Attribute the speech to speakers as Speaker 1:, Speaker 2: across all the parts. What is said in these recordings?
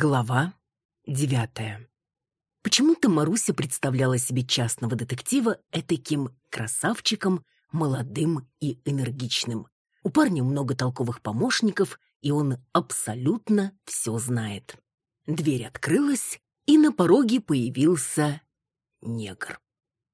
Speaker 1: Глава девятая. Почему-то Маруся представляла себе частного детектива этаким красавчиком, молодым и энергичным. У парня много толковых помощников, и он абсолютно все знает. Дверь открылась, и на пороге появился негр.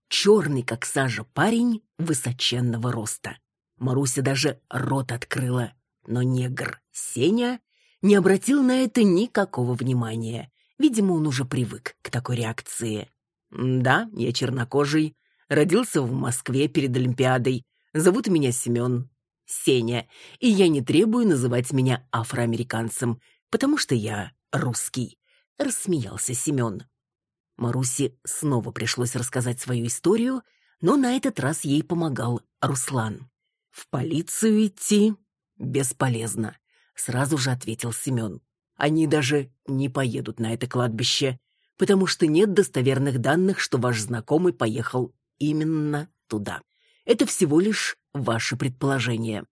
Speaker 1: Черный, как сажа, парень высоченного роста. Маруся даже рот открыла, но негр Сеня не обратил на это никакого внимания. Видимо, он уже привык к такой реакции. «Да, я чернокожий. Родился в Москве перед Олимпиадой. Зовут меня Семен. Сеня. И я не требую называть меня афроамериканцем, потому что я русский», — рассмеялся Семен. Марусе снова пришлось рассказать свою историю, но на этот раз ей помогал Руслан. «В полицию идти бесполезно сразу же ответил Семен. Они даже не поедут на это кладбище, потому что нет достоверных данных, что ваш знакомый поехал именно туда. Это всего лишь ваше предположение.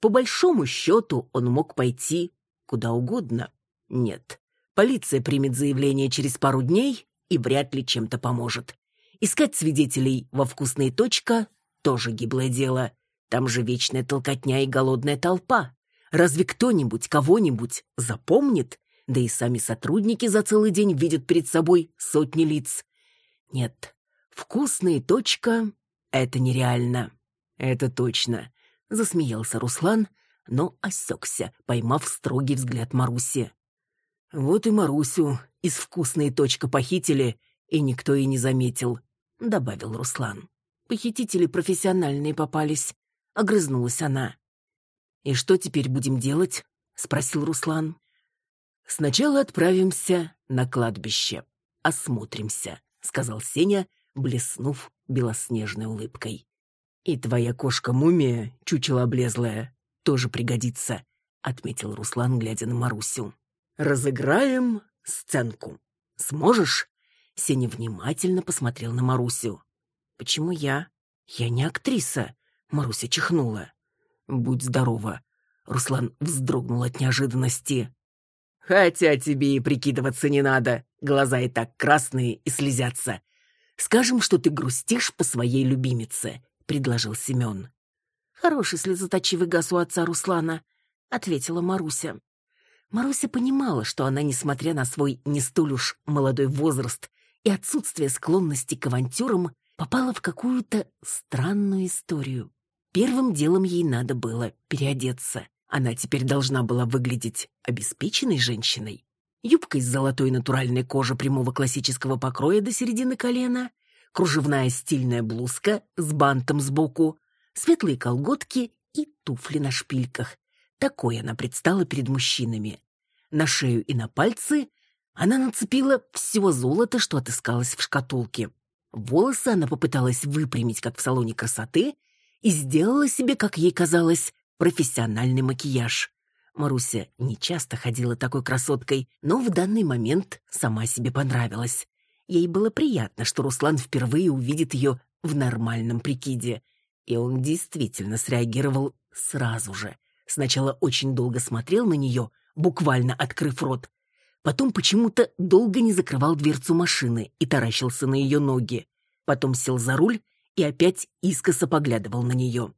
Speaker 1: По большому счету он мог пойти куда угодно. Нет, полиция примет заявление через пару дней и вряд ли чем-то поможет. Искать свидетелей во вкусные точка тоже гиблое дело. Там же вечная толкотня и голодная толпа. Разве кто-нибудь кого-нибудь запомнит? Да и сами сотрудники за целый день видят перед собой сотни лиц. Нет, вкусная точка — это нереально. Это точно, — засмеялся Руслан, но осекся, поймав строгий взгляд Маруси. Вот и Марусю из вкусной точка похитили, и никто и не заметил, — добавил Руслан. Похитители профессиональные попались, — огрызнулась она. «И что теперь будем делать?» — спросил Руслан. «Сначала отправимся на кладбище. Осмотримся», — сказал Сеня, блеснув белоснежной улыбкой. «И твоя кошка-мумия, чучело облезлая, тоже пригодится», — отметил Руслан, глядя на Марусю. «Разыграем сценку. Сможешь?» Сеня внимательно посмотрел на Марусю. «Почему я? Я не актриса», — Маруся чихнула. Будь здорова. Руслан вздрогнул от неожиданности. Хотя тебе и прикидываться не надо. Глаза и так красные и слезятся. Скажем, что ты грустишь по своей любимице, предложил Семен. Хороший слезоточивый газ у отца Руслана, ответила Маруся. Маруся понимала, что она, несмотря на свой не столь уж молодой возраст и отсутствие склонности к авантюрам, попала в какую-то странную историю. Первым делом ей надо было переодеться. Она теперь должна была выглядеть обеспеченной женщиной. Юбка из золотой натуральной кожи прямого классического покроя до середины колена, кружевная стильная блузка с бантом сбоку, светлые колготки и туфли на шпильках. Такой она предстала перед мужчинами. На шею и на пальцы она нацепила все золото, что отыскалось в шкатулке. Волосы она попыталась выпрямить, как в салоне красоты, и сделала себе, как ей казалось, профессиональный макияж. Маруся не часто ходила такой красоткой, но в данный момент сама себе понравилась. Ей было приятно, что Руслан впервые увидит ее в нормальном прикиде. И он действительно среагировал сразу же. Сначала очень долго смотрел на нее, буквально открыв рот. Потом почему-то долго не закрывал дверцу машины и таращился на ее ноги. Потом сел за руль и опять искоса поглядывал на нее.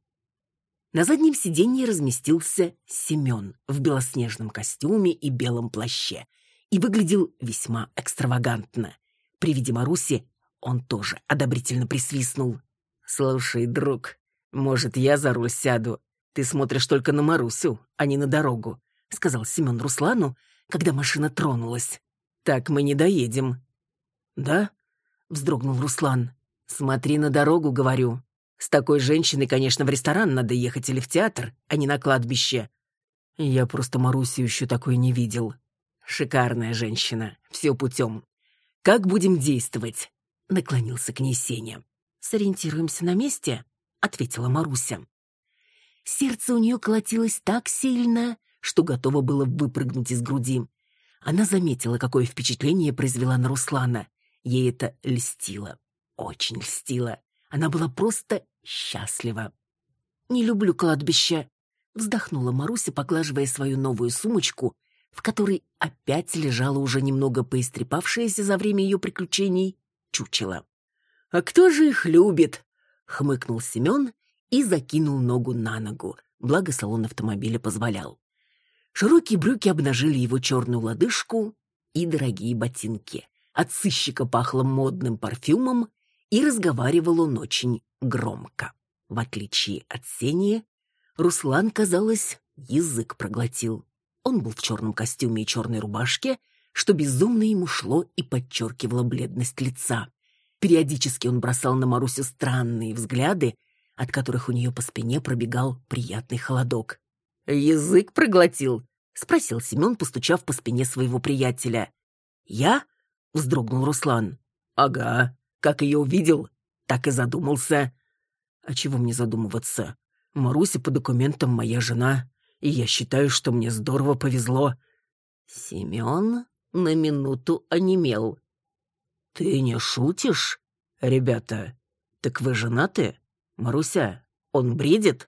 Speaker 1: На заднем сиденье разместился Семен в белоснежном костюме и белом плаще и выглядел весьма экстравагантно. При виде Маруси он тоже одобрительно присвистнул. «Слушай, друг, может, я за руль сяду? Ты смотришь только на Марусю, а не на дорогу», — сказал Семен Руслану, когда машина тронулась. «Так мы не доедем». «Да?» — вздрогнул Руслан. «Смотри на дорогу», — говорю. «С такой женщиной, конечно, в ресторан надо ехать или в театр, а не на кладбище». Я просто Марусю еще такой не видел. Шикарная женщина, все путем. «Как будем действовать?» — наклонился к ней Сеня. «Сориентируемся на месте?» — ответила Маруся. Сердце у нее колотилось так сильно, что готово было выпрыгнуть из груди. Она заметила, какое впечатление произвела на Руслана. Ей это льстило очень льстила. Она была просто счастлива. «Не люблю кладбище», — вздохнула Маруся, поглаживая свою новую сумочку, в которой опять лежало уже немного поистрепавшееся за время ее приключений чучело. «А кто же их любит?» — хмыкнул Семен и закинул ногу на ногу, благо салон автомобиля позволял. Широкие брюки обнажили его черную лодыжку и дорогие ботинки. От сыщика пахло модным парфюмом, и разговаривал он очень громко. В отличие от Сени, Руслан, казалось, язык проглотил. Он был в черном костюме и черной рубашке, что безумно ему шло и подчеркивало бледность лица. Периодически он бросал на Марусю странные взгляды, от которых у нее по спине пробегал приятный холодок. «Язык проглотил?» — спросил Семен, постучав по спине своего приятеля. «Я?» — вздрогнул Руслан. «Ага. Как ее увидел, так и задумался». «А чего мне задумываться? Маруся по документам моя жена, и я считаю, что мне здорово повезло». Семен на минуту онемел. «Ты не шутишь? Ребята, так вы женаты? Маруся, он бредит?»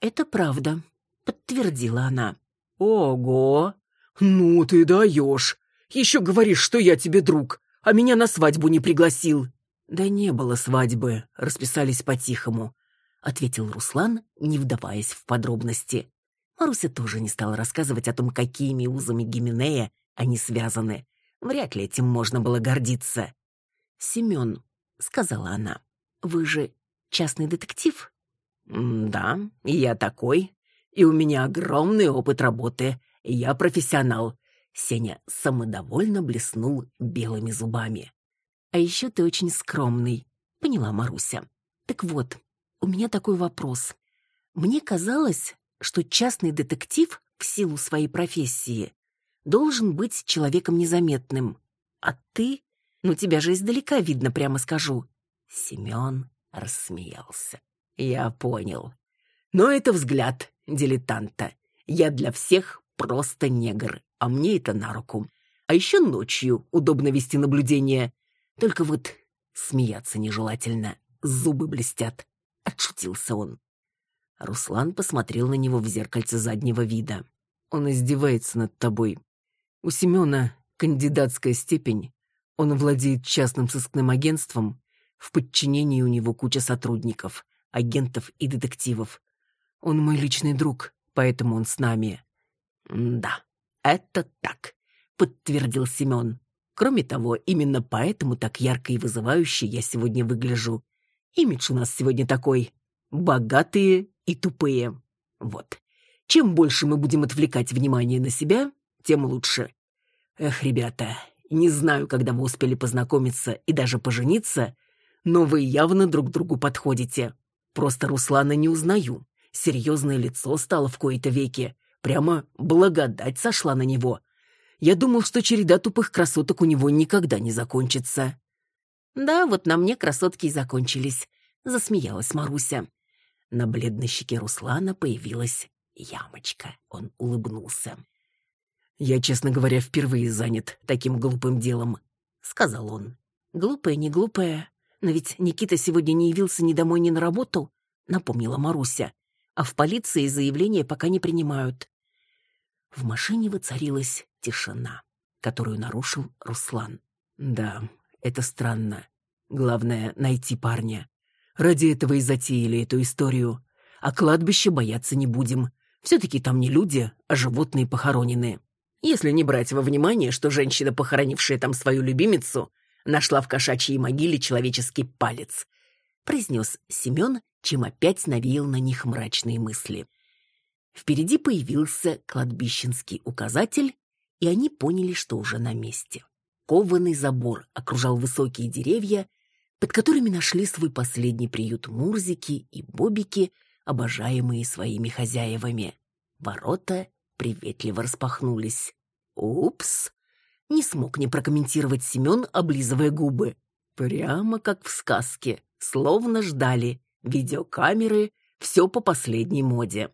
Speaker 1: «Это правда», — подтвердила она. «Ого! Ну ты даешь! Еще говоришь, что я тебе друг, а меня на свадьбу не пригласил!» «Да не было свадьбы, расписались по-тихому», — ответил Руслан, не вдаваясь в подробности. Маруся тоже не стала рассказывать о том, какими узами Гименея они связаны. Вряд ли этим можно было гордиться. «Семен», — сказала она, — «вы же частный детектив?» «Да, я такой. И у меня огромный опыт работы. Я профессионал». Сеня самодовольно блеснул белыми зубами. «А еще ты очень скромный», — поняла Маруся. «Так вот, у меня такой вопрос. Мне казалось, что частный детектив в силу своей профессии должен быть человеком незаметным. А ты? Ну, тебя же издалека видно, прямо скажу». Семен рассмеялся. «Я понял. Но это взгляд дилетанта. Я для всех просто негр, а мне это на руку. А еще ночью удобно вести наблюдение. Только вот смеяться нежелательно, зубы блестят. Отшутился он. Руслан посмотрел на него в зеркальце заднего вида. Он издевается над тобой. У Семена кандидатская степень. Он владеет частным сыскным агентством. В подчинении у него куча сотрудников, агентов и детективов. Он мой личный друг, поэтому он с нами. Да, это так, подтвердил Семен. Кроме того, именно поэтому так ярко и вызывающе я сегодня выгляжу. Имидж у нас сегодня такой. Богатые и тупые. Вот. Чем больше мы будем отвлекать внимание на себя, тем лучше. Эх, ребята, не знаю, когда вы успели познакомиться и даже пожениться, но вы явно друг другу подходите. Просто Руслана не узнаю. Серьезное лицо стало в кои-то веки. Прямо благодать сошла на него. Я думал, что череда тупых красоток у него никогда не закончится. «Да, вот на мне красотки и закончились», — засмеялась Маруся. На бледной щеке Руслана появилась ямочка. Он улыбнулся. «Я, честно говоря, впервые занят таким глупым делом», — сказал он. «Глупое, не глупое. Но ведь Никита сегодня не явился ни домой, ни на работу», — напомнила Маруся. «А в полиции заявления пока не принимают. В машине воцарилась тишина, которую нарушил Руслан. «Да, это странно. Главное — найти парня. Ради этого и затеяли эту историю. А кладбище бояться не будем. Все-таки там не люди, а животные похоронены. Если не брать во внимание, что женщина, похоронившая там свою любимицу, нашла в кошачьей могиле человеческий палец», — произнес Семен, чем опять навеял на них мрачные мысли. Впереди появился кладбищенский указатель, и они поняли, что уже на месте. Кованый забор окружал высокие деревья, под которыми нашли свой последний приют Мурзики и Бобики, обожаемые своими хозяевами. Ворота приветливо распахнулись. «Упс!» — не смог не прокомментировать Семен, облизывая губы. Прямо как в сказке, словно ждали. Видеокамеры, все по последней моде.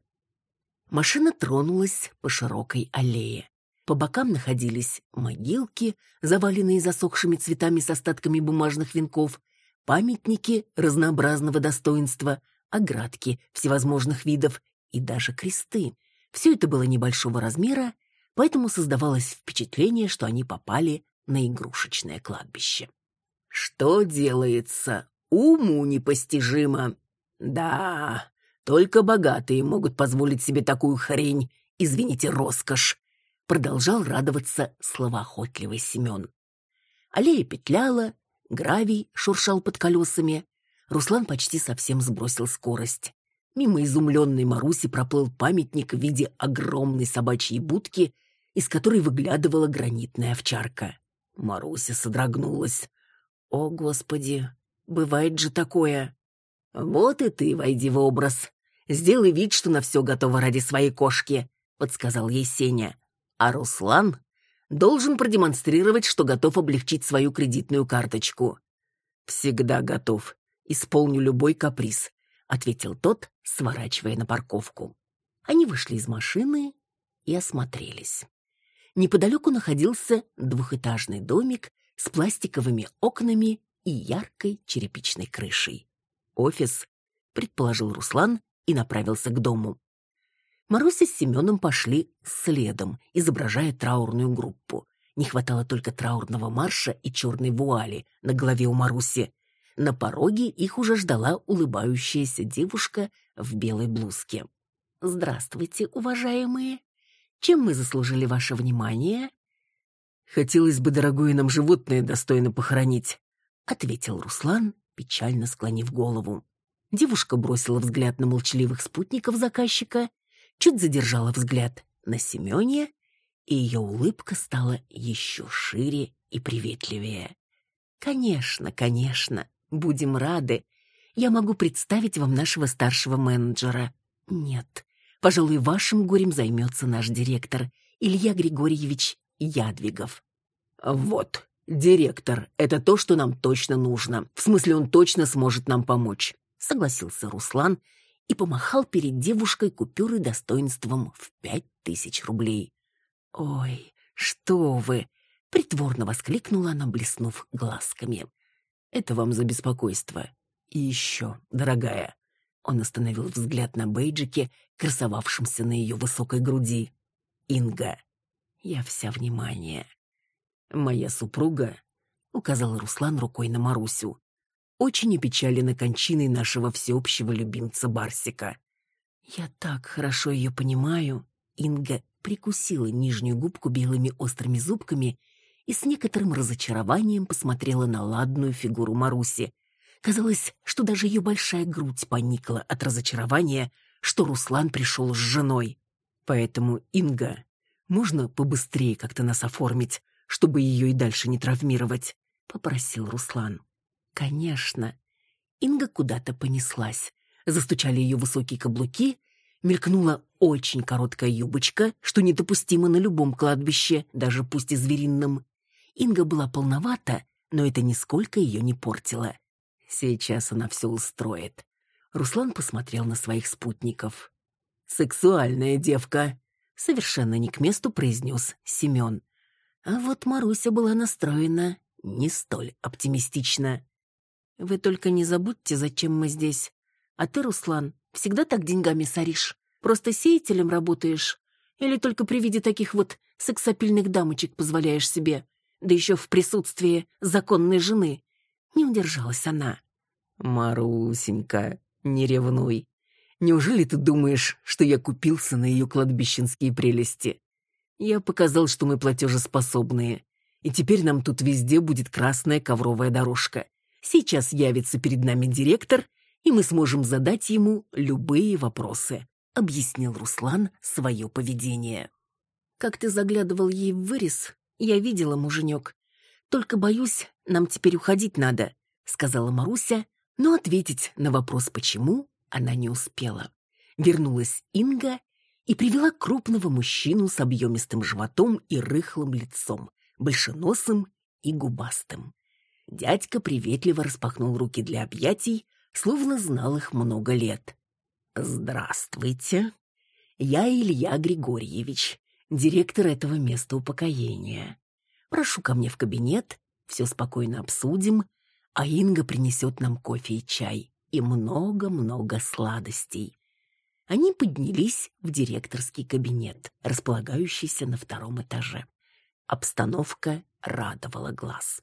Speaker 1: Машина тронулась по широкой аллее. По бокам находились могилки, заваленные засохшими цветами с остатками бумажных венков, памятники разнообразного достоинства, оградки всевозможных видов и даже кресты. Все это было небольшого размера, поэтому создавалось впечатление, что они попали на игрушечное кладбище. Что делается? Уму непостижимо. Да, только богатые могут позволить себе такую хрень, извините, роскошь, продолжал радоваться словоохотливый Семен. Аллея петляла, гравий шуршал под колесами. Руслан почти совсем сбросил скорость. Мимо изумленной Маруси проплыл памятник в виде огромной собачьей будки, из которой выглядывала гранитная овчарка. Маруся содрогнулась. «О, Господи, бывает же такое!» «Вот и ты войди в образ. Сделай вид, что на все готова ради своей кошки», — подсказал ей Сеня. «А Руслан должен продемонстрировать, что готов облегчить свою кредитную карточку». «Всегда готов. Исполню любой каприз», — ответил тот, сворачивая на парковку. Они вышли из машины и осмотрелись. Неподалеку находился двухэтажный домик с пластиковыми окнами и яркой черепичной крышей. «Офис», — предположил Руслан и направился к дому. Маруся с Семеном пошли следом, изображая траурную группу. Не хватало только траурного марша и черной вуали на голове у Маруси. На пороге их уже ждала улыбающаяся девушка в белой блузке. «Здравствуйте, уважаемые!» Чем мы заслужили ваше внимание?»
Speaker 2: «Хотелось бы дорогое нам животное достойно похоронить», —
Speaker 1: ответил Руслан, печально склонив голову. Девушка бросила взгляд на молчаливых спутников заказчика, чуть задержала взгляд на Семене, и ее улыбка стала еще шире и приветливее. «Конечно, конечно, будем рады. Я могу представить вам нашего старшего менеджера. Нет, Пожалуй, вашим горем займется наш директор Илья Григорьевич Ядвигов.
Speaker 2: Вот, директор, это то, что нам точно нужно. В смысле, он точно сможет нам помочь,
Speaker 1: согласился Руслан и помахал перед девушкой купюрой достоинством в пять тысяч рублей. Ой, что вы! притворно воскликнула она, блеснув глазками.
Speaker 2: Это вам за беспокойство. И еще, дорогая, он остановил взгляд на бейджике, красовавшемся на ее высокой груди. «Инга, я вся внимание. Моя супруга», — указал Руслан рукой на Марусю, «очень опечалена кончиной нашего всеобщего любимца Барсика».
Speaker 1: «Я так хорошо ее понимаю», — Инга прикусила нижнюю губку белыми острыми зубками и с некоторым разочарованием посмотрела на ладную фигуру Маруси, Казалось, что даже ее большая грудь поникла от разочарования, что Руслан пришел с женой.
Speaker 2: Поэтому, Инга, можно побыстрее как-то нас оформить, чтобы ее и дальше не травмировать?» — попросил Руслан.
Speaker 1: «Конечно». Инга куда-то понеслась. Застучали ее высокие каблуки, мелькнула очень короткая юбочка, что недопустимо на любом кладбище, даже пусть и зверином. Инга была полновата, но это нисколько ее не портило.
Speaker 2: Сейчас она все устроит. Руслан посмотрел на своих спутников. «Сексуальная девка», — совершенно не к месту произнес Семен. А вот Маруся была настроена не столь оптимистично.
Speaker 1: «Вы только не забудьте, зачем мы здесь. А ты, Руслан, всегда так деньгами соришь? Просто сеятелем работаешь? Или только при виде таких вот сексапильных дамочек позволяешь себе? Да еще в присутствии законной жены. Не удержалась она.
Speaker 2: «Марусенька, не ревнуй. Неужели ты думаешь, что я купился на ее кладбищенские прелести? Я показал, что мы платежеспособные, и теперь нам тут везде будет красная ковровая дорожка. Сейчас явится перед нами директор, и мы сможем задать ему любые вопросы», — объяснил Руслан свое поведение.
Speaker 1: «Как ты заглядывал ей в вырез, я видела, муженек. Только, боюсь, нам теперь уходить надо», — сказала Маруся, но ответить на вопрос «почему» она не успела. Вернулась Инга и привела крупного мужчину с объемистым животом и рыхлым лицом, большеносым и губастым. Дядька приветливо распахнул руки для объятий, словно знал их много лет. «Здравствуйте. Я Илья Григорьевич, директор этого места упокоения. Прошу ко мне в кабинет, все спокойно обсудим, а Инга принесет нам кофе и чай и много-много сладостей. они поднялись в директорский кабинет, располагающийся на втором этаже. Обстановка радовала глаз.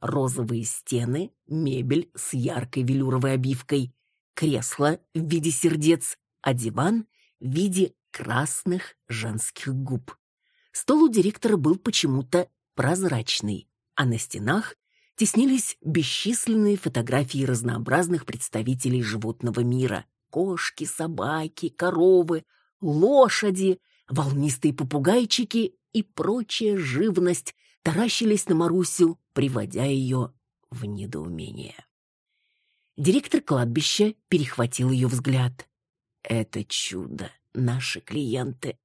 Speaker 1: Розовые стены, мебель с яркой велюровой обивкой, кресло в виде сердец, а диван в виде красных женских губ. Стол у директора был почему-то прозрачный, а на стенах теснились бесчисленные фотографии разнообразных представителей животного мира. Кошки, собаки, коровы, лошади, волнистые попугайчики и прочая живность таращились на Марусю, приводя ее в недоумение. Директор кладбища перехватил ее взгляд. «Это чудо, наши клиенты.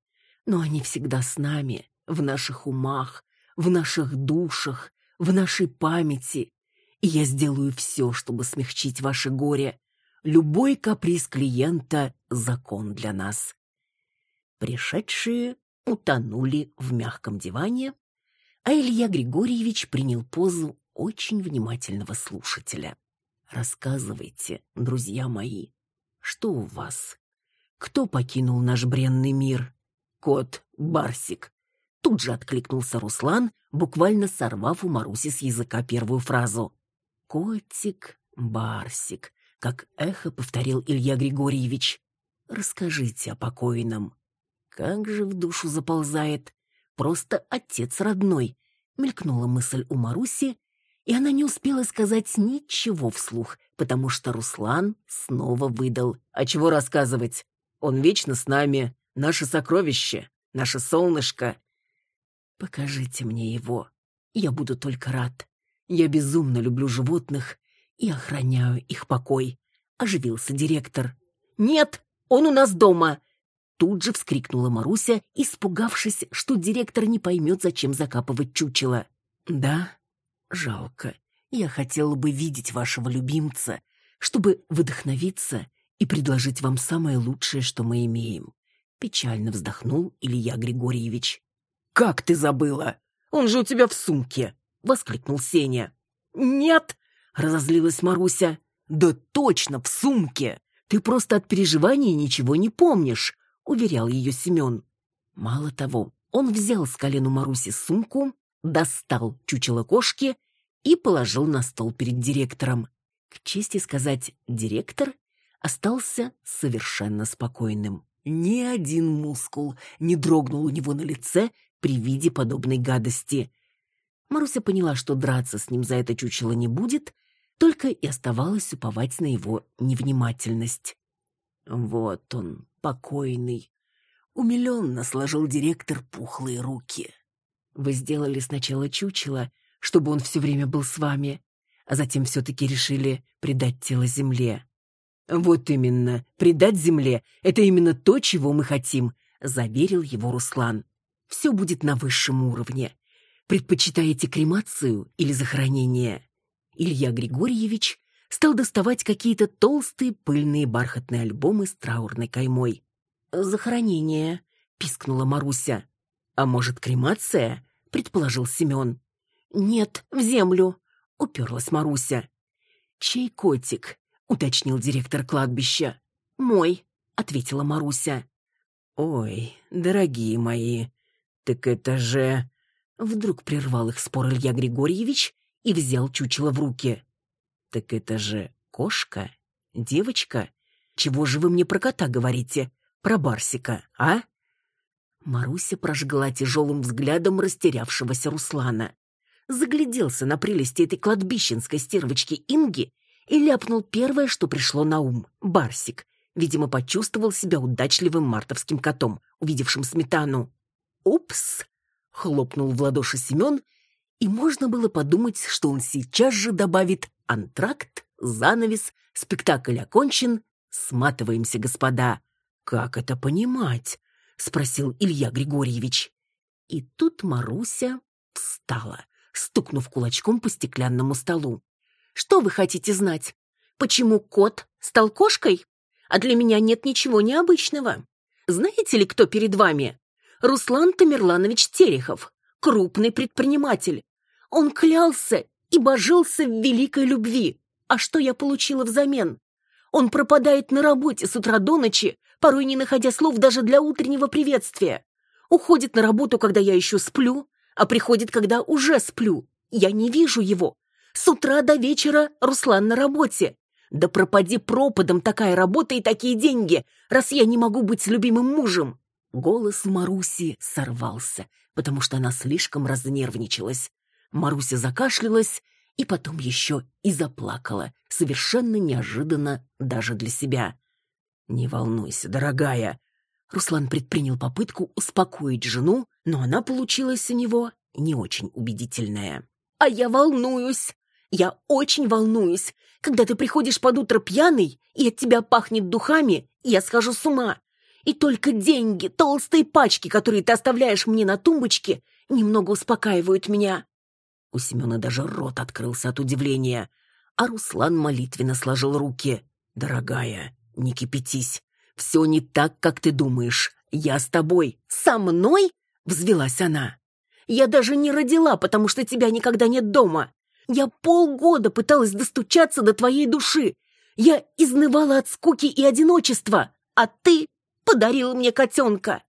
Speaker 1: Но они всегда с нами, в наших умах, в наших душах, в нашей памяти, и я сделаю все, чтобы смягчить ваше горе. Любой каприз клиента — закон для нас. Пришедшие утонули в мягком диване, а Илья Григорьевич принял позу очень внимательного слушателя. «Рассказывайте, друзья мои, что у вас? Кто покинул наш бренный мир? Кот Барсик, Тут же откликнулся Руслан, буквально сорвав у Маруси с языка первую фразу. «Котик, Барсик», — как эхо повторил Илья Григорьевич. «Расскажите о покойном». «Как же в душу заползает. Просто отец родной», — мелькнула мысль у Маруси, и она не успела сказать ничего вслух, потому что Руслан снова выдал. «А чего рассказывать? Он вечно с нами, наше сокровище, наше солнышко. Покажите мне его. Я буду только рад. Я безумно люблю животных и охраняю их покой. Оживился директор. Нет, он у нас дома. Тут же вскрикнула Маруся, испугавшись, что директор не поймет, зачем закапывать чучело. Да, жалко. Я хотела бы видеть вашего любимца, чтобы вдохновиться и предложить вам самое лучшее, что мы имеем. Печально вздохнул Илья Григорьевич. «Как ты забыла? Он же у тебя в сумке!» — воскликнул Сеня. «Нет!» — разозлилась Маруся. «Да точно, в сумке! Ты просто от переживаний ничего не помнишь!» — уверял ее Семен. Мало того, он взял с колену Маруси сумку, достал чучело кошки и положил на стол перед директором. К чести сказать, директор остался совершенно спокойным. Ни один мускул не дрогнул у него на лице при виде подобной гадости. Маруся поняла, что драться с ним за это чучело не будет, только и оставалось уповать на его невнимательность. Вот он, покойный. Умиленно сложил директор пухлые руки. Вы сделали сначала чучело, чтобы он все время был с вами, а затем все-таки решили предать тело земле. Вот именно, предать земле — это именно то, чего мы хотим, заверил его Руслан все будет на высшем уровне. Предпочитаете кремацию или захоронение? Илья Григорьевич стал доставать какие-то толстые пыльные бархатные альбомы с траурной каймой. «Захоронение», — пискнула Маруся. «А может, кремация?» — предположил Семен. «Нет, в землю», — уперлась Маруся. «Чей котик?» — уточнил директор кладбища. «Мой», — ответила Маруся. «Ой, дорогие мои», «Так это же...» Вдруг прервал их спор Илья Григорьевич и взял чучело в руки. «Так это же кошка? Девочка? Чего же вы мне про кота говорите? Про Барсика, а?» Маруся прожгла тяжелым взглядом растерявшегося Руслана. Загляделся на прелести этой кладбищенской стервочки Инги и ляпнул первое, что пришло на ум — Барсик. Видимо, почувствовал себя удачливым мартовским котом, увидевшим сметану. «Упс!» — хлопнул в ладоши Семен, и можно было подумать, что он сейчас же добавит антракт, занавес, спектакль окончен, сматываемся, господа. «Как это понимать?» — спросил Илья Григорьевич. И тут Маруся встала, стукнув кулачком по стеклянному столу. «Что вы хотите знать? Почему кот стал кошкой? А для меня нет ничего необычного. Знаете ли, кто перед вами? Руслан Тамерланович Терехов, крупный предприниматель. Он клялся и божился в великой любви. А что я получила взамен? Он пропадает на работе с утра до ночи, порой не находя слов даже для утреннего приветствия. Уходит на работу, когда я еще сплю, а приходит, когда уже сплю. Я не вижу его. С утра до вечера Руслан на работе. Да пропади пропадом такая работа и такие деньги, раз я не могу быть любимым мужем. Голос Маруси сорвался, потому что она слишком разнервничалась. Маруся закашлялась и потом еще и заплакала, совершенно неожиданно даже для себя. «Не волнуйся, дорогая». Руслан предпринял попытку успокоить жену, но она получилась у него не очень убедительная. «А я волнуюсь. Я очень волнуюсь. Когда ты приходишь под утро пьяный, и от тебя пахнет духами, я схожу с ума. И только деньги, толстые пачки, которые ты оставляешь мне на тумбочке, немного успокаивают меня. У Семена даже рот открылся от удивления, а Руслан молитвенно сложил руки. «Дорогая, не кипятись. Все не так, как ты думаешь. Я с тобой. Со мной?» — взвелась она. «Я даже не родила, потому что тебя никогда нет дома. Я полгода пыталась достучаться до твоей души. Я изнывала от скуки и одиночества, а ты подарил мне котенка.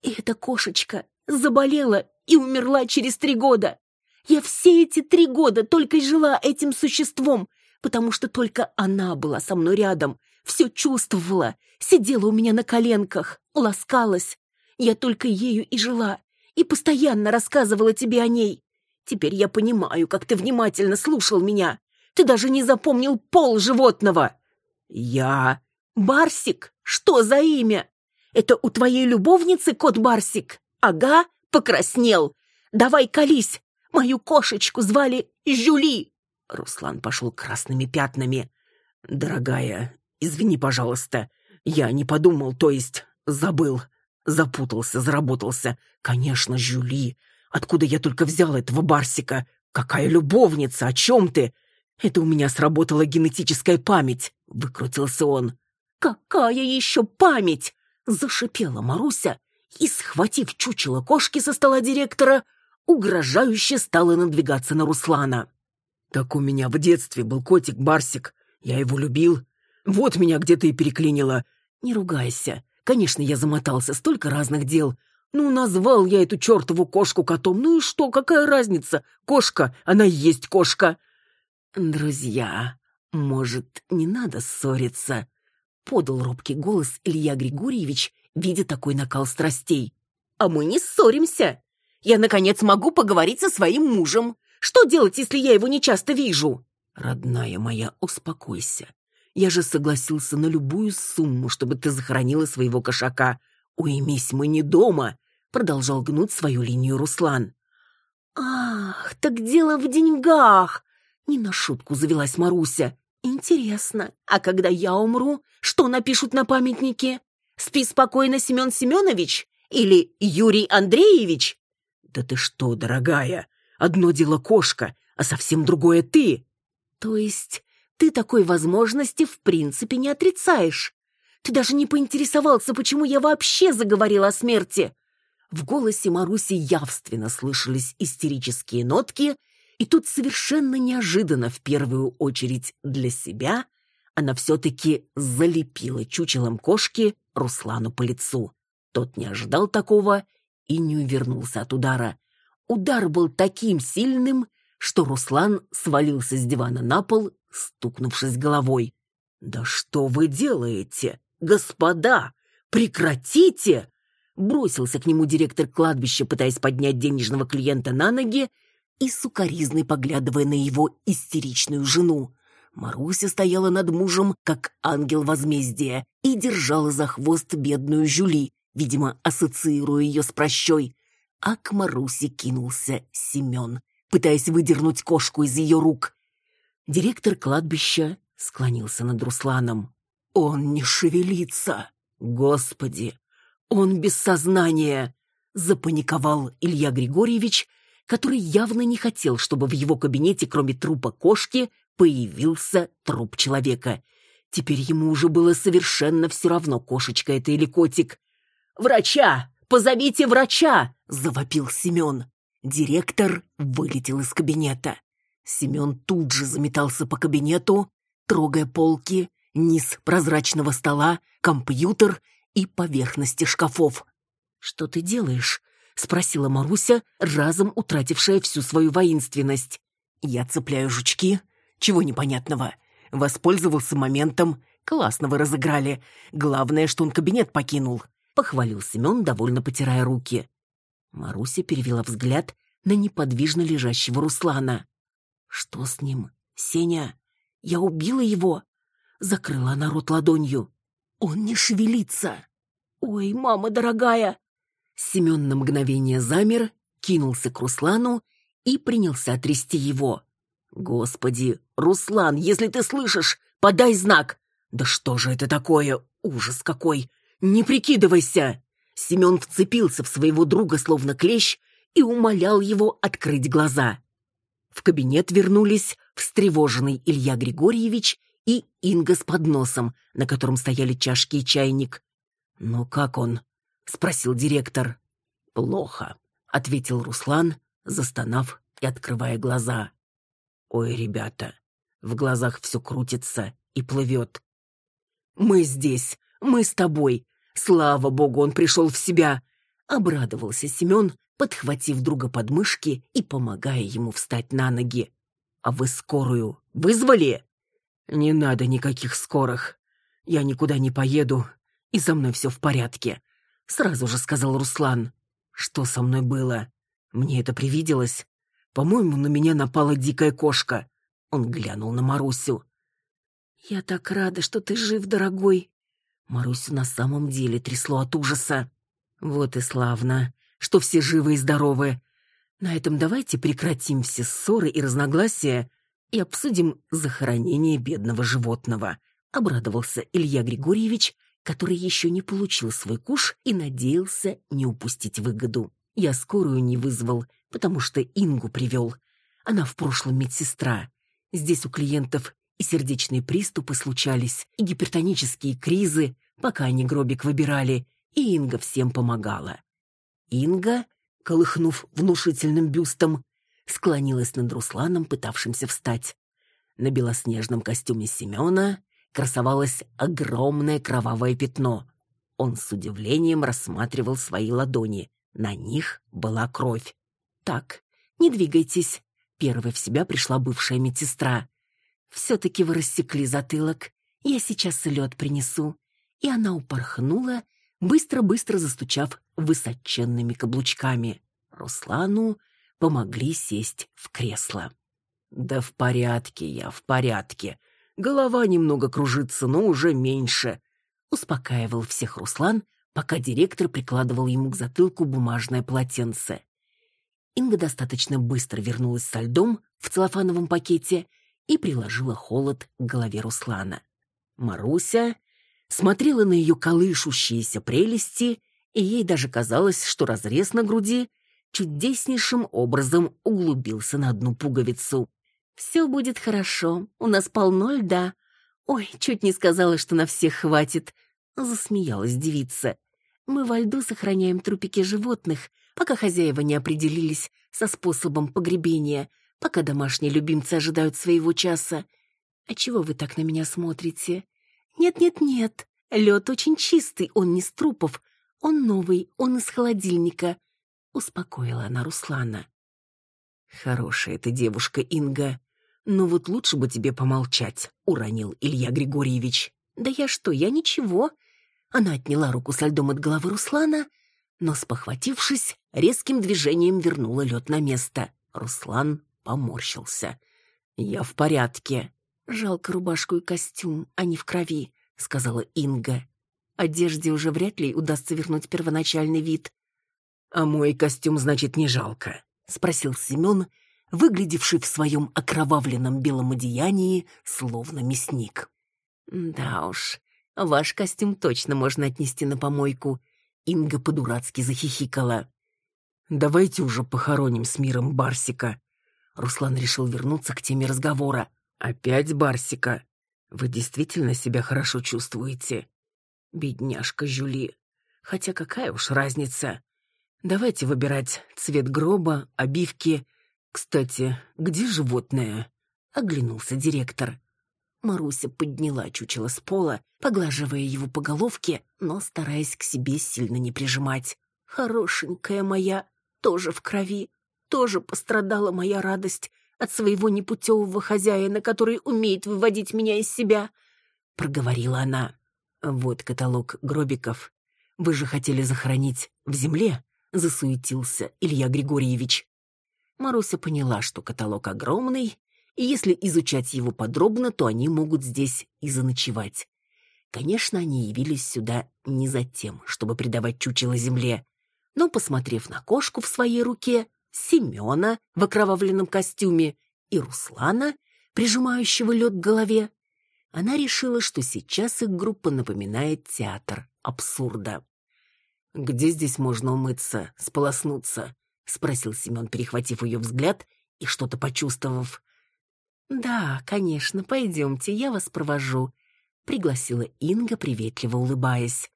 Speaker 1: И эта кошечка заболела и умерла через три года. Я все эти три года только и жила этим существом, потому что только она была со мной рядом, все чувствовала, сидела у меня на коленках, ласкалась. Я только ею и жила, и постоянно рассказывала тебе о ней. Теперь я понимаю, как ты внимательно слушал меня. Ты даже не запомнил пол животного. Я... Барсик? Что за имя? Это у твоей любовницы кот Барсик? Ага, покраснел. Давай колись, Мою кошечку звали Жюли!» Руслан пошел красными пятнами. «Дорогая, извини, пожалуйста. Я не подумал, то есть забыл. Запутался, заработался. Конечно, Жюли. Откуда я только взял этого Барсика? Какая любовница? О чем ты? Это у меня сработала генетическая память!» Выкрутился он. «Какая еще память?» Зашипела Маруся и, схватив чучело кошки со стола директора, угрожающе стала надвигаться на Руслана. «Так у меня в детстве был котик Барсик. Я его любил. Вот меня где-то и переклинило. Не ругайся. Конечно, я замотался, столько разных дел. Ну, назвал я эту чертову кошку котом. Ну и что, какая разница? Кошка, она и есть кошка». «Друзья, может, не надо ссориться?» Подал робкий голос Илья Григорьевич, видя такой накал страстей. «А мы не ссоримся!» Я, наконец, могу поговорить со своим мужем. Что делать, если я его не часто вижу?» «Родная моя, успокойся. Я же согласился на любую сумму, чтобы ты захоронила своего кошака. Уймись, мы не дома!» Продолжал гнуть свою линию Руслан. «Ах, так дело в деньгах!» Не на шутку завелась Маруся. «Интересно, а когда я умру, что напишут на памятнике? Спи спокойно, Семен Семенович? Или Юрий Андреевич? «Да ты что, дорогая? Одно дело кошка, а совсем другое ты!» «То есть ты такой возможности в принципе не отрицаешь? Ты даже не поинтересовался, почему я вообще заговорила о смерти?» В голосе Маруси явственно слышались истерические нотки, и тут совершенно неожиданно, в первую очередь для себя, она все-таки залепила чучелом кошки Руслану по лицу. Тот не ожидал такого и не увернулся от удара. Удар был таким сильным, что Руслан свалился с дивана на пол, стукнувшись головой. «Да что вы делаете, господа? Прекратите!» Бросился к нему директор кладбища, пытаясь поднять денежного клиента на ноги и сукоризной поглядывая на его истеричную жену. Маруся стояла над мужем, как ангел возмездия, и держала за хвост бедную Жюли, видимо, ассоциируя ее с прощой. А к Марусе кинулся Семен, пытаясь выдернуть кошку из ее рук. Директор кладбища склонился над Русланом. «Он не шевелится! Господи! Он без сознания!» Запаниковал Илья Григорьевич, который явно не хотел, чтобы в его кабинете, кроме трупа кошки, появился труп человека. Теперь ему уже было совершенно все равно, кошечка это или котик. «Врача! Позовите врача!» — завопил Семен. Директор вылетел из кабинета. Семен тут же заметался по кабинету, трогая полки, низ прозрачного стола, компьютер и поверхности шкафов. «Что ты делаешь?» — спросила Маруся, разом утратившая всю свою воинственность. «Я цепляю жучки. Чего непонятного? Воспользовался моментом. Классно вы разыграли. Главное, что он кабинет покинул», — похвалил Семен, довольно потирая руки. Маруся перевела взгляд на неподвижно лежащего Руслана. «Что с ним? Сеня? Я убила его?» Закрыла она рот ладонью. «Он не шевелится!» «Ой, мама дорогая!» Семен на мгновение замер, кинулся к Руслану и принялся трясти его. «Господи, Руслан, если ты слышишь, подай знак!» «Да что же это такое? Ужас какой! Не прикидывайся!» Семен вцепился в своего друга словно клещ и умолял его открыть глаза. В кабинет вернулись встревоженный Илья Григорьевич и Инга с подносом, на котором стояли чашки и чайник. «Ну как он?» — спросил директор. «Плохо», — ответил Руслан, застонав и открывая глаза. «Ой, ребята, в глазах все крутится и плывет». «Мы здесь, мы с тобой. Слава богу, он пришел в себя», — обрадовался Семен, подхватив друга под мышки и помогая ему встать на ноги. «А вы скорую вызвали?» «Не надо никаких скорых. Я никуда не поеду, и со мной все в порядке», — сразу же сказал Руслан. «Что со мной было? Мне это привиделось? По-моему, на меня напала дикая кошка». Он глянул на Марусю. «Я так рада, что ты жив, дорогой». Марусю на самом деле трясло от ужаса. «Вот и славно, что все живы и здоровы. На этом давайте прекратим все ссоры и разногласия и обсудим захоронение бедного животного», — обрадовался Илья Григорьевич, который еще не получил свой куш и надеялся не упустить выгоду. Я скорую не вызвал, потому что Ингу привел. Она в прошлом медсестра. Здесь у клиентов и сердечные приступы случались, и гипертонические кризы, пока они гробик выбирали, и Инга всем помогала. Инга, колыхнув внушительным бюстом, склонилась над Русланом, пытавшимся встать. На белоснежном костюме Семена красовалось огромное кровавое пятно. Он с удивлением рассматривал свои ладони. На них была кровь. «Так, не двигайтесь», — первой в себя пришла бывшая медсестра. «Все-таки вы рассекли затылок. Я сейчас лед принесу». И она упорхнула, быстро-быстро застучав высоченными каблучками. Руслану помогли сесть в кресло. «Да в порядке я, в порядке. Голова немного кружится, но уже меньше», — успокаивал всех Руслан, пока директор прикладывал ему к затылку бумажное полотенце. Инга достаточно быстро вернулась со льдом в целлофановом пакете и приложила холод к голове Руслана. Маруся смотрела на ее колышущиеся прелести, и ей даже казалось, что разрез на груди чудеснейшим образом углубился на одну пуговицу. «Все будет хорошо, у нас полно льда. Ой, чуть не сказала, что на всех хватит», — засмеялась девица. «Мы во льду сохраняем трупики животных, пока хозяева не определились со способом погребения, пока домашние любимцы ожидают своего часа. А чего вы так на меня смотрите? Нет-нет-нет, лед очень чистый, он не с трупов, он новый, он из холодильника. Успокоила она Руслана. «Хорошая ты девушка, Инга. Но вот лучше бы тебе помолчать», — уронил Илья Григорьевич. «Да я что, я ничего». Она отняла руку со льдом от головы Руслана, но, спохватившись, резким движением вернула лед на место. Руслан поморщился. «Я в порядке». «Жалко рубашку и костюм, они в крови», — сказала Инга. «Одежде уже вряд ли удастся вернуть первоначальный вид. «А мой костюм, значит, не жалко?» — спросил Семен, выглядевший в своем окровавленном белом одеянии, словно мясник. «Да уж, ваш костюм точно можно отнести на помойку», — Инга по-дурацки захихикала. «Давайте уже похороним с миром Барсика». Руслан решил вернуться к теме разговора. «Опять Барсика? Вы действительно себя хорошо чувствуете?» «Бедняжка Жюли. Хотя какая уж разница?» Давайте выбирать цвет гроба, обивки. Кстати, где животное? Оглянулся директор. Маруся подняла чучело с пола, поглаживая его по головке, но стараясь к себе сильно не прижимать. «Хорошенькая моя, тоже в крови, тоже пострадала моя радость от своего непутевого хозяина, который умеет выводить меня из себя», — проговорила она. «Вот каталог гробиков. Вы же хотели захоронить в земле?» — засуетился Илья Григорьевич. Маруся поняла, что каталог огромный, и если изучать его подробно, то они могут здесь и заночевать. Конечно, они явились сюда не за тем, чтобы предавать чучело земле, но, посмотрев на кошку в своей руке, Семена в окровавленном костюме и Руслана, прижимающего лед к голове, она решила, что сейчас их группа напоминает театр абсурда. «Где здесь можно умыться, сполоснуться?» — спросил Семен, перехватив ее взгляд и что-то почувствовав. «Да, конечно, пойдемте, я вас провожу», — пригласила Инга, приветливо улыбаясь.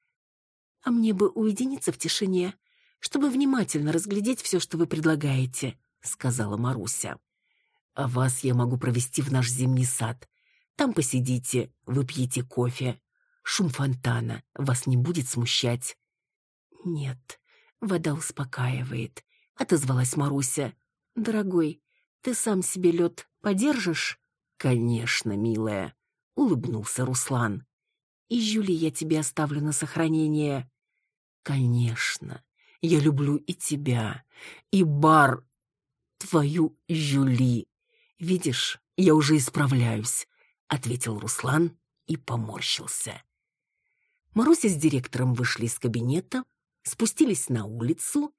Speaker 1: «А мне бы уединиться в тишине, чтобы внимательно разглядеть все, что вы предлагаете», — сказала Маруся. «А вас я могу провести в наш зимний сад. Там посидите, выпьете кофе. Шум фонтана вас не будет смущать». «Нет, вода успокаивает», — отозвалась Маруся. «Дорогой, ты сам себе лед подержишь?» «Конечно, милая», — улыбнулся Руслан. «И Жюли я тебе оставлю на сохранение». «Конечно, я люблю и тебя, и бар, твою Жюли. Видишь, я уже исправляюсь», — ответил Руслан и поморщился. Маруся с директором вышли из кабинета, спустились на улицу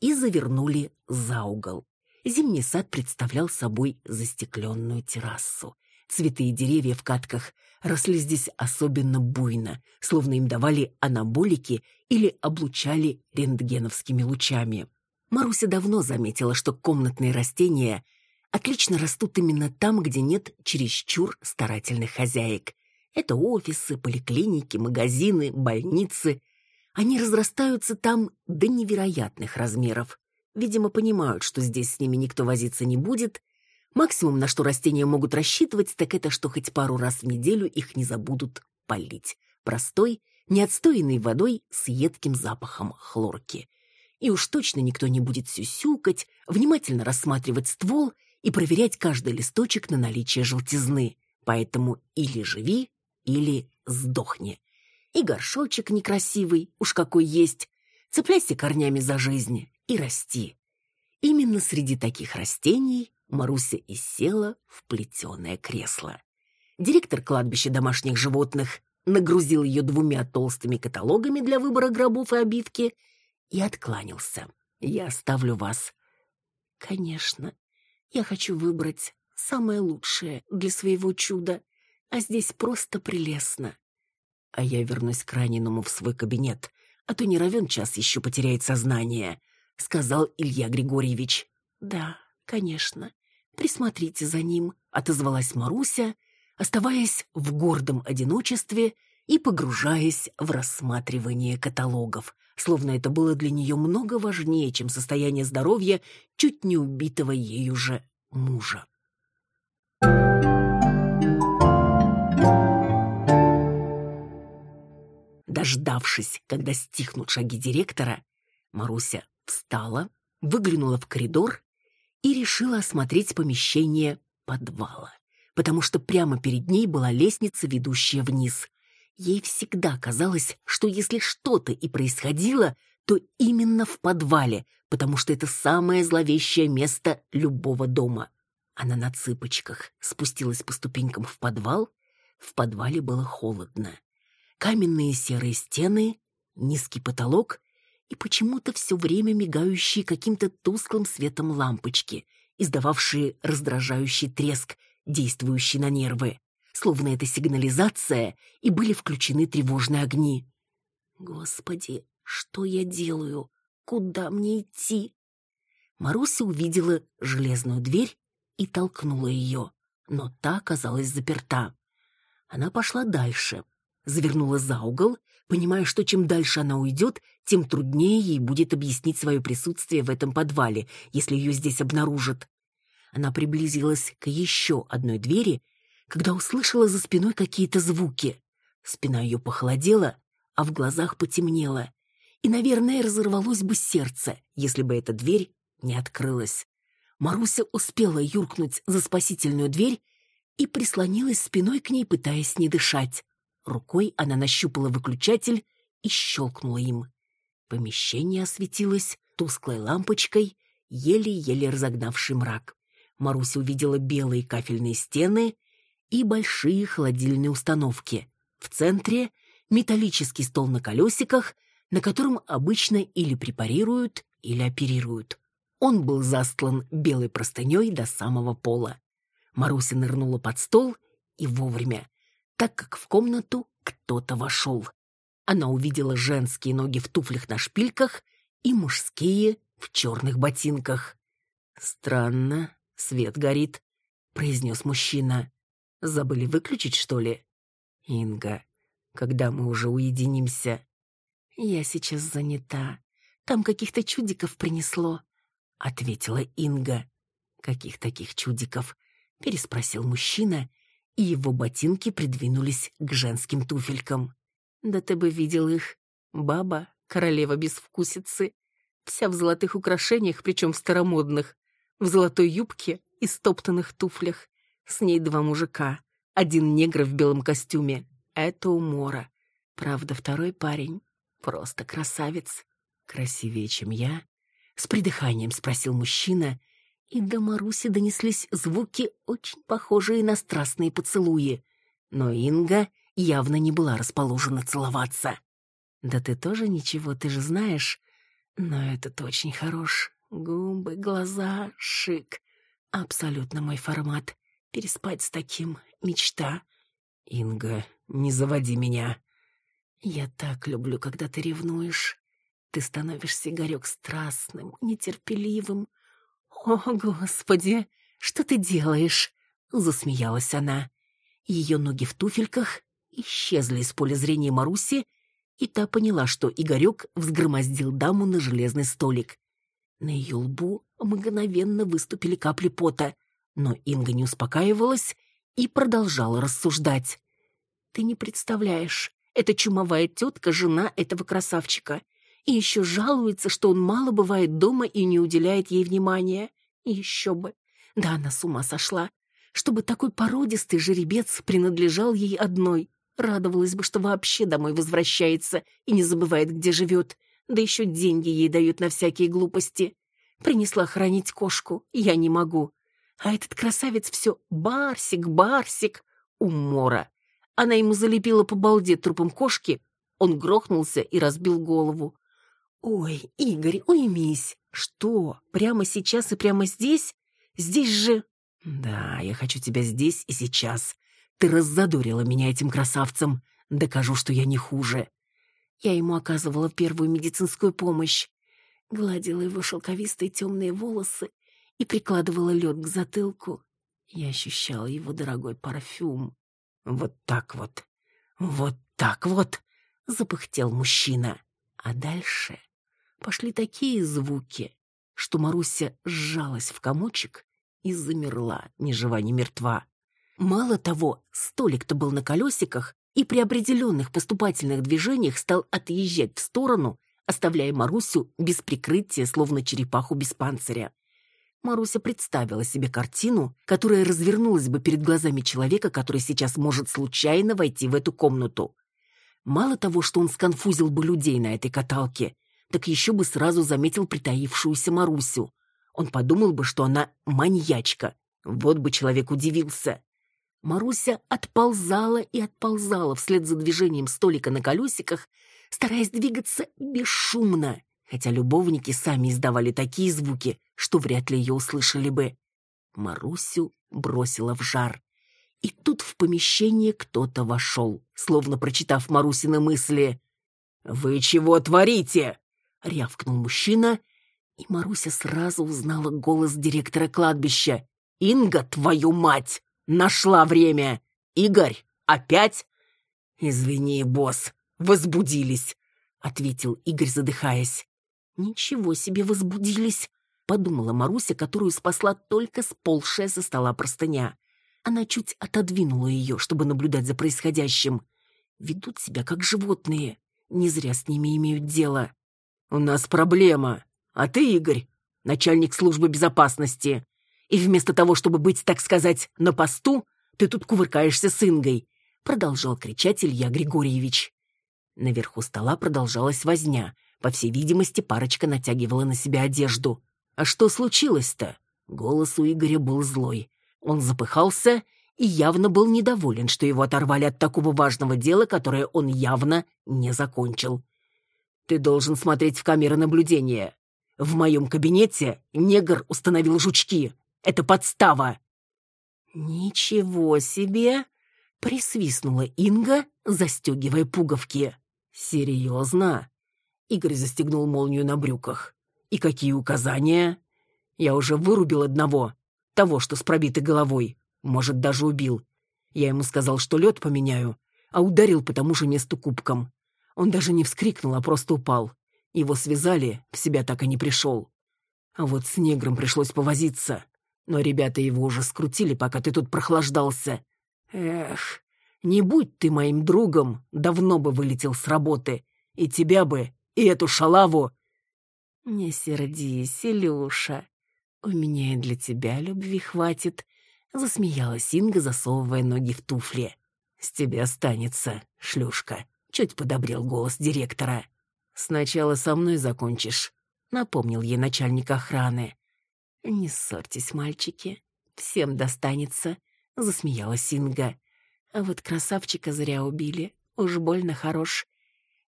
Speaker 1: и завернули за угол. Зимний сад представлял собой застекленную террасу. Цветы и деревья в катках росли здесь особенно буйно, словно им давали анаболики или облучали рентгеновскими лучами. Маруся давно заметила, что комнатные растения отлично растут именно там, где нет чересчур старательных хозяек. Это офисы, поликлиники, магазины, больницы. Они разрастаются там до невероятных размеров. Видимо, понимают, что здесь с ними никто возиться не будет. Максимум, на что растения могут рассчитывать, так это, что хоть пару раз в неделю их не забудут полить. Простой, неотстоянной водой с едким запахом хлорки. И уж точно никто не будет сюсюкать, внимательно рассматривать ствол и проверять каждый листочек на наличие желтизны. Поэтому или живи, или сдохни. И горшочек некрасивый, уж какой есть. Цепляйся корнями за жизнь и расти. Именно среди таких растений Маруся и села в плетеное кресло. Директор кладбища домашних животных нагрузил ее двумя толстыми каталогами для выбора гробов и обивки и откланялся. «Я оставлю вас». «Конечно, я хочу выбрать самое лучшее для своего чуда, а здесь просто прелестно». «А я вернусь к раненому в свой кабинет, а то не равен час еще потеряет сознание», сказал Илья Григорьевич. Да, конечно. Присмотрите за ним, отозвалась Маруся, оставаясь в гордом одиночестве и погружаясь в рассматривание каталогов, словно это было для нее много важнее, чем состояние здоровья чуть не убитого ею же мужа. Дождавшись, когда стихнут шаги директора, Маруся встала, выглянула в коридор и решила осмотреть помещение подвала, потому что прямо перед ней была лестница, ведущая вниз. Ей всегда казалось, что если что-то и происходило, то именно в подвале, потому что это самое зловещее место любого дома. Она на цыпочках спустилась по ступенькам в подвал. В подвале было холодно. Каменные серые стены, низкий потолок и почему-то все время мигающие каким-то тусклым светом лампочки, издававшие раздражающий треск, действующий на нервы, словно это сигнализация, и были включены тревожные огни. Господи, что я делаю? Куда мне идти? Маруся увидела железную дверь и толкнула ее, но та оказалась заперта. Она пошла дальше, завернула за угол понимая, что чем дальше она уйдет, тем труднее ей будет объяснить свое присутствие в этом подвале, если ее здесь обнаружат. Она приблизилась к еще одной двери, когда услышала за спиной какие-то звуки. Спина ее похолодела, а в глазах потемнело. И, наверное, разорвалось бы сердце, если бы эта дверь не открылась. Маруся успела юркнуть за спасительную дверь и прислонилась спиной к ней, пытаясь не дышать. Рукой она нащупала выключатель и щелкнула им. Помещение осветилось тусклой лампочкой, еле-еле разогнавший мрак. Маруся увидела белые кафельные стены и большие холодильные установки. В центре металлический стол на колесиках, на котором обычно или препарируют, или оперируют. Он был застлан белой простыней до самого пола. Маруся нырнула под стол и вовремя, так как в комнату кто-то вошел. Она увидела женские ноги в туфлях на шпильках и мужские в черных ботинках. «Странно, свет горит», — произнес мужчина. «Забыли выключить, что ли?» «Инга, когда мы уже уединимся?» «Я сейчас занята. Там каких-то чудиков принесло», — ответила Инга. «Каких таких чудиков?» — переспросил мужчина, и его ботинки придвинулись к женским туфелькам. «Да ты бы видел их. Баба, королева безвкусицы, вся в золотых украшениях, причем старомодных, в золотой юбке и стоптанных туфлях. С ней два мужика, один негр в белом костюме. Это умора. Правда, второй парень просто красавец. Красивее, чем я. С придыханием спросил мужчина, и до Маруси донеслись звуки, очень похожие на страстные поцелуи. Но Инга явно не была расположена целоваться. «Да ты тоже ничего, ты же знаешь. Но этот очень хорош. Губы, глаза, шик. Абсолютно мой формат. Переспать с таким — мечта. Инга, не заводи меня. Я так люблю, когда ты ревнуешь. Ты становишься, Игорек, страстным, нетерпеливым. О, Господи, что ты делаешь? Засмеялась она. Ее ноги в туфельках исчезли из поля зрения Маруси, и та поняла, что Игорек взгромоздил даму на железный столик. На ее лбу мгновенно выступили капли пота, но Инга не успокаивалась и продолжала рассуждать. «Ты не представляешь, эта чумовая тетка — жена этого красавчика, и еще жалуется, что он мало бывает дома и не уделяет ей внимания. Еще бы. Да она с ума сошла. Чтобы такой породистый жеребец принадлежал ей одной. Радовалась бы, что вообще домой возвращается и не забывает, где живет. Да еще деньги ей дают на всякие глупости. Принесла хранить кошку, я не могу. А этот красавец все «Барсик, Барсик!» Умора. Она ему залепила по балде трупом кошки, он грохнулся и разбил голову. «Ой, Игорь, уймись! Что, прямо сейчас и прямо здесь? Здесь же...» «Да, я хочу тебя здесь и сейчас. Ты раззадорила меня этим красавцем. Докажу, что я не хуже. Я ему оказывала первую медицинскую помощь. Гладила его шелковистые темные волосы и прикладывала лед к затылку. Я ощущала его дорогой парфюм. Вот так вот, вот так вот, запыхтел мужчина. А дальше пошли такие звуки, что Маруся сжалась в комочек и замерла, ни жива, ни мертва. Мало того, столик-то был на колесиках и при определенных поступательных движениях стал отъезжать в сторону, оставляя Марусю без прикрытия, словно черепаху без панциря. Маруся представила себе картину, которая развернулась бы перед глазами человека, который сейчас может случайно войти в эту комнату. Мало того, что он сконфузил бы людей на этой каталке, так еще бы сразу заметил притаившуюся Марусю. Он подумал бы, что она маньячка. Вот бы человек удивился. Маруся отползала и отползала вслед за движением столика на колесиках, стараясь двигаться бесшумно, хотя любовники сами издавали такие звуки, что вряд ли ее услышали бы. Марусю бросила в жар. И тут в помещение кто-то вошел, словно прочитав Марусины мысли. «Вы чего творите?» — рявкнул мужчина, и Маруся сразу узнала голос директора кладбища. «Инга, твою мать!» Нашла время. Игорь, опять? Извини, босс, возбудились, ответил Игорь, задыхаясь. Ничего себе возбудились, подумала Маруся, которую спасла только сползшая со стола простыня. Она чуть отодвинула ее, чтобы наблюдать за происходящим. Ведут себя как животные. Не зря с ними имеют дело.
Speaker 2: «У нас проблема. А ты, Игорь, начальник службы безопасности. И вместо того, чтобы быть, так сказать, на посту, ты тут кувыркаешься с Ингой», — продолжал кричать Илья Григорьевич. Наверху стола продолжалась возня. По всей видимости, парочка натягивала на себя одежду. «А что случилось-то?» Голос у Игоря был злой. Он запыхался и явно был недоволен, что его оторвали от такого важного дела, которое он явно не закончил. «Ты должен смотреть в камеры наблюдения. В моем кабинете негр установил жучки. Это подстава!»
Speaker 1: «Ничего себе!» — присвистнула Инга, застегивая пуговки.
Speaker 2: «Серьезно?» Игорь застегнул молнию на брюках. «И какие указания?» «Я уже вырубил одного, того, что с пробитой головой. Может, даже убил. Я ему сказал, что лед поменяю, а ударил по тому же месту кубком. Он даже не вскрикнул, а просто упал. Его связали, в себя так и не пришел. А вот с негром пришлось повозиться. Но ребята его уже скрутили, пока ты тут прохлаждался. Эх, не будь ты моим другом, давно бы вылетел с работы. И тебя бы, и эту шалаву.
Speaker 1: Не сердись, Илюша. У меня и для тебя любви хватит. Засмеялась Инга, засовывая ноги в туфли.
Speaker 2: «С тебя останется, шлюшка», — чуть подобрел голос директора. «Сначала со мной закончишь», — напомнил ей начальник охраны.
Speaker 1: «Не ссорьтесь, мальчики, всем достанется», — засмеялась Инга. «А вот красавчика зря убили, уж больно хорош.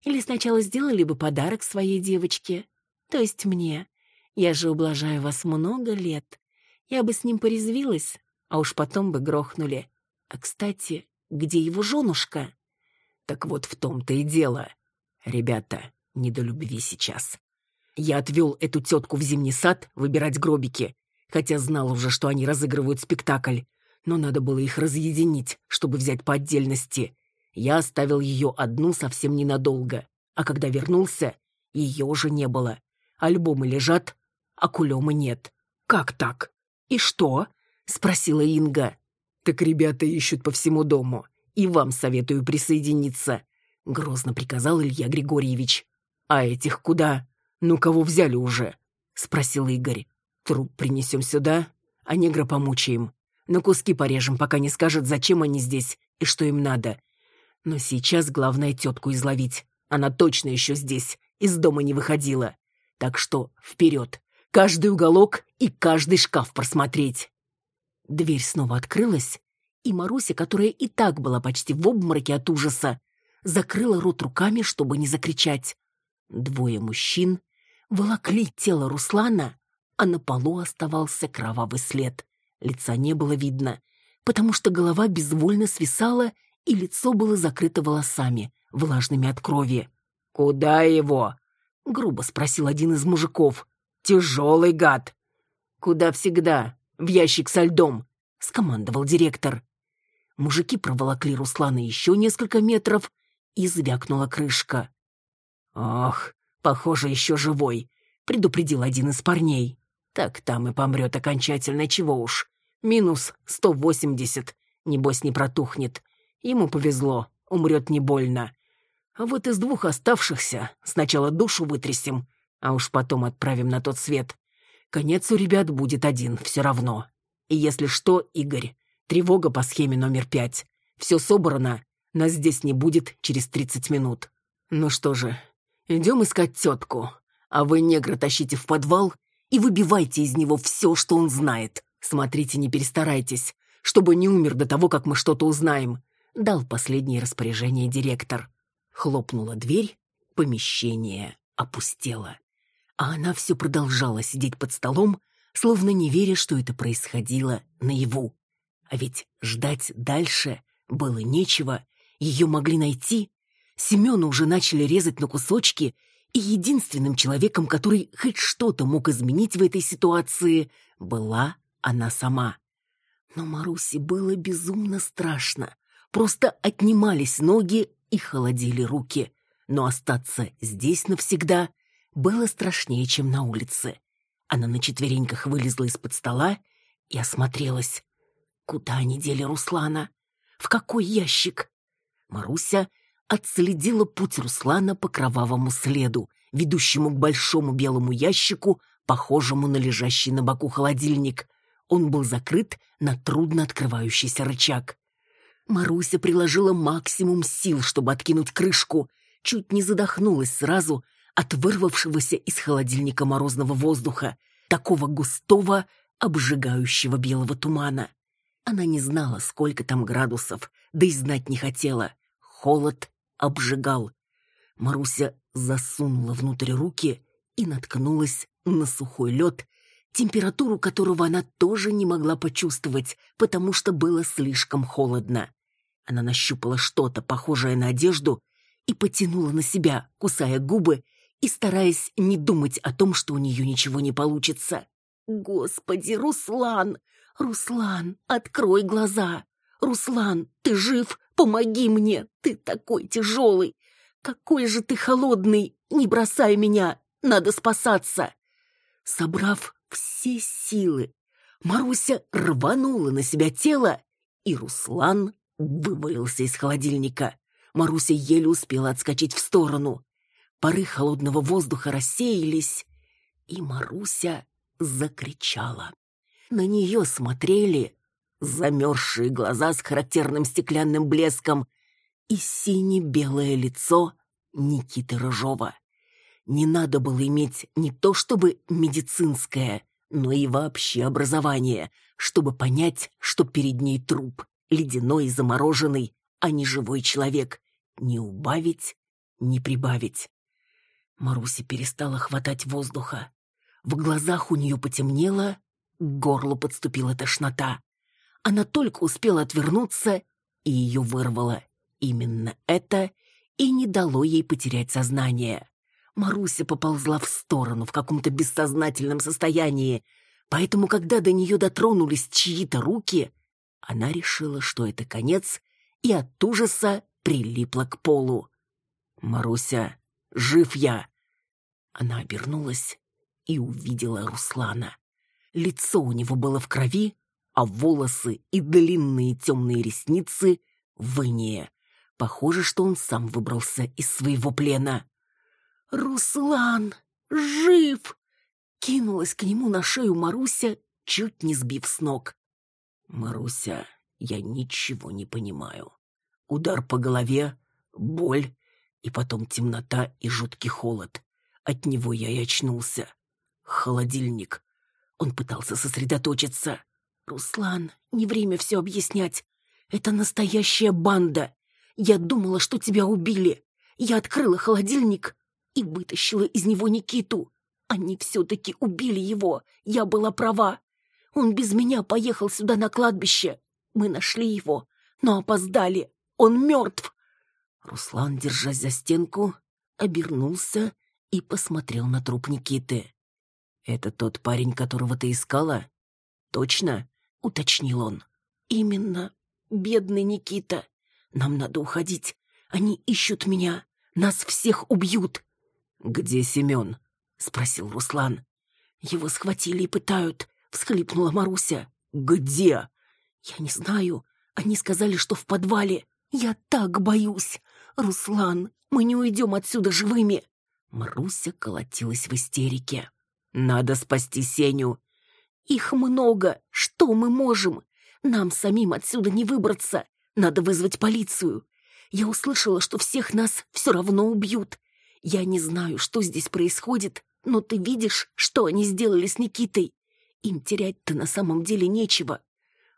Speaker 1: Или сначала сделали бы подарок своей девочке, то есть мне. Я же ублажаю вас много лет. Я бы с ним порезвилась, а уж потом бы грохнули. А, кстати, где его женушка?
Speaker 2: Так вот в том-то и дело. Ребята, не до любви сейчас. Я отвел эту тетку в зимний сад выбирать гробики, хотя знал уже, что они разыгрывают спектакль. Но надо было их разъединить, чтобы взять по отдельности. Я оставил ее одну совсем ненадолго, а когда вернулся, ее уже не было. Альбомы лежат, а кулема нет. Как так? И что? — спросила Инга. «Так ребята ищут по всему дому. И вам советую присоединиться», — грозно приказал Илья Григорьевич. «А этих куда? Ну, кого взяли уже?» — спросил Игорь. «Труп принесем сюда, а негра помучаем. На куски порежем, пока не скажет, зачем они здесь и что им надо. Но сейчас главное тетку изловить. Она точно еще здесь, из дома не выходила. Так что вперед, каждый уголок и каждый шкаф просмотреть». Дверь снова открылась, и Маруся, которая и так была почти в обмороке от ужаса, закрыла рот руками, чтобы не закричать. Двое мужчин волокли тело Руслана, а на полу оставался кровавый след. Лица не было видно, потому что голова безвольно свисала, и лицо было закрыто волосами, влажными от крови. «Куда его?» — грубо спросил один из мужиков. «Тяжелый гад!» «Куда всегда?» в ящик со льдом!» — скомандовал директор. Мужики проволокли Руслана еще несколько метров, и звякнула крышка. «Ох, похоже, еще живой», — предупредил один из парней. «Так там и помрет окончательно, чего уж. Минус сто восемьдесят, небось не протухнет. Ему повезло, умрет не больно. А вот из двух оставшихся сначала душу вытрясем, а уж потом отправим на тот свет. Конец у ребят будет один, все равно. И если что, Игорь, тревога по схеме номер пять. Все собрано, нас здесь не будет через тридцать минут. Ну что же, идем искать тетку. А вы, негра, тащите в подвал и выбивайте из него все, что он знает. Смотрите, не перестарайтесь, чтобы не умер до того, как мы что-то узнаем. Дал последнее распоряжение директор. Хлопнула дверь, помещение опустело а она все продолжала сидеть под столом, словно не веря, что это происходило наяву. А ведь ждать дальше было нечего, ее могли найти. Семена уже начали резать на кусочки, и единственным человеком, который хоть что-то мог изменить в этой ситуации, была она сама. Но Марусе было безумно страшно. Просто отнимались ноги и холодили руки. Но остаться здесь навсегда было страшнее, чем на улице. Она на четвереньках вылезла из-под стола и осмотрелась.
Speaker 1: Куда они дели Руслана? В какой ящик? Маруся отследила путь Руслана по кровавому следу, ведущему к большому белому ящику, похожему на лежащий на боку холодильник. Он был закрыт на трудно открывающийся рычаг. Маруся приложила максимум сил, чтобы откинуть крышку, чуть не задохнулась сразу от вырвавшегося из холодильника морозного воздуха, такого густого, обжигающего белого тумана. Она не знала, сколько там градусов, да и знать не хотела. Холод обжигал. Маруся засунула внутрь руки и наткнулась на сухой лед, температуру которого она тоже не могла почувствовать, потому что было слишком холодно. Она нащупала что-то, похожее на одежду, и потянула на себя, кусая губы и стараясь не думать о том, что у нее ничего не получится. «Господи, Руслан! Руслан, открой глаза! Руслан, ты жив? Помоги мне! Ты такой тяжелый! Какой же ты холодный! Не бросай меня! Надо спасаться!» Собрав все силы, Маруся рванула на себя тело, и Руслан вывалился из холодильника. Маруся еле успела отскочить в сторону. Пары холодного воздуха рассеялись, и Маруся закричала. На нее смотрели замерзшие глаза с характерным стеклянным блеском и сине-белое лицо Никиты Рыжова. Не надо было иметь не то чтобы медицинское, но и вообще образование, чтобы понять, что перед ней труп, ледяной и замороженный, а не живой человек. Не убавить, не прибавить. Маруся перестала хватать воздуха. В глазах у нее потемнело, к горлу подступила тошнота. Она только успела отвернуться, и ее вырвало. Именно это и не дало ей потерять сознание. Маруся поползла в сторону в каком-то бессознательном состоянии, поэтому, когда до нее дотронулись чьи-то руки, она решила, что это конец, и от ужаса прилипла к полу. «Маруся, жив я!» Она обернулась и увидела Руслана. Лицо у него было в крови, а волосы и длинные темные ресницы в инее. Похоже, что он сам выбрался из своего плена. «Руслан! Жив!» Кинулась к нему на шею Маруся, чуть не сбив с ног. «Маруся, я ничего не понимаю. Удар по голове, боль, и потом темнота и жуткий холод. От него я и очнулся. Холодильник. Он пытался сосредоточиться. «Руслан, не время все объяснять. Это настоящая банда. Я думала, что тебя убили. Я открыла холодильник и вытащила из него Никиту. Они все-таки убили его. Я была права. Он без меня поехал сюда на кладбище. Мы нашли его, но опоздали. Он мертв. Руслан, держась за стенку, обернулся и посмотрел на труп Никиты. «Это тот парень, которого ты искала?» «Точно?» — уточнил он. «Именно. Бедный Никита. Нам надо уходить. Они ищут меня. Нас всех убьют». «Где Семен?» — спросил Руслан. «Его схватили и пытают», — всхлипнула Маруся. «Где?» «Я не знаю. Они сказали, что в подвале. Я так боюсь. Руслан, мы не уйдем отсюда живыми». Маруся колотилась в истерике. «Надо спасти Сеню». «Их много. Что мы можем? Нам самим отсюда не выбраться. Надо вызвать полицию. Я услышала, что всех нас все равно убьют. Я не знаю, что здесь происходит, но ты видишь, что они сделали с Никитой. Им терять-то на самом деле нечего.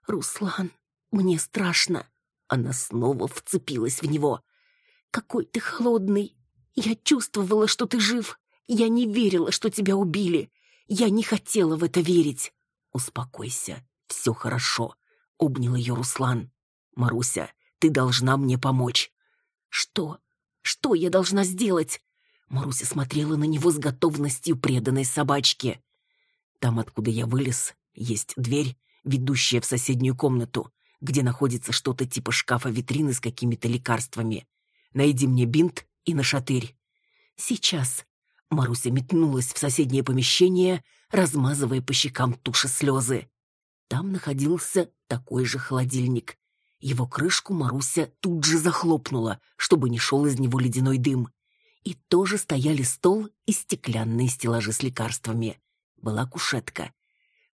Speaker 1: Руслан, мне страшно». Она снова вцепилась в него. «Какой ты холодный. Я чувствовала, что ты жив. Я не верила, что тебя убили. Я не хотела в это верить. Успокойся, все хорошо, обнял ее Руслан. Маруся, ты должна мне помочь. Что? Что я должна сделать? Маруся смотрела на него с готовностью преданной собачки. Там, откуда я вылез, есть дверь, ведущая в соседнюю комнату, где находится что-то типа шкафа-витрины с какими-то лекарствами. Найди мне бинт и нашатырь. Сейчас. Маруся метнулась в соседнее помещение, размазывая по щекам туши слезы. Там находился такой же холодильник. Его крышку Маруся тут же захлопнула, чтобы не шел из него ледяной дым. И тоже стояли стол и стеклянные стеллажи с лекарствами. Была кушетка.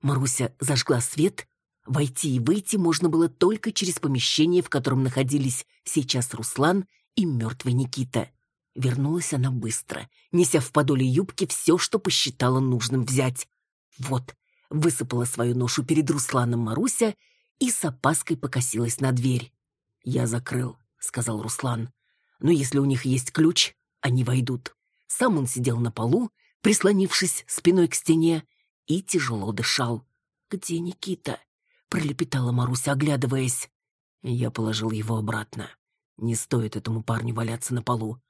Speaker 1: Маруся зажгла свет. Войти и выйти можно было только через помещение, в котором находились сейчас Руслан и мертвый Никита. Вернулась она быстро, неся в подоле юбки все, что посчитала нужным взять. Вот, высыпала свою ношу перед Русланом Маруся и с опаской покосилась на дверь. «Я закрыл», — сказал Руслан. «Но если у них есть ключ, они войдут». Сам он сидел на полу, прислонившись спиной к стене, и тяжело дышал. «Где Никита?» — пролепетала Маруся, оглядываясь. Я положил его обратно. Не стоит этому парню валяться на полу.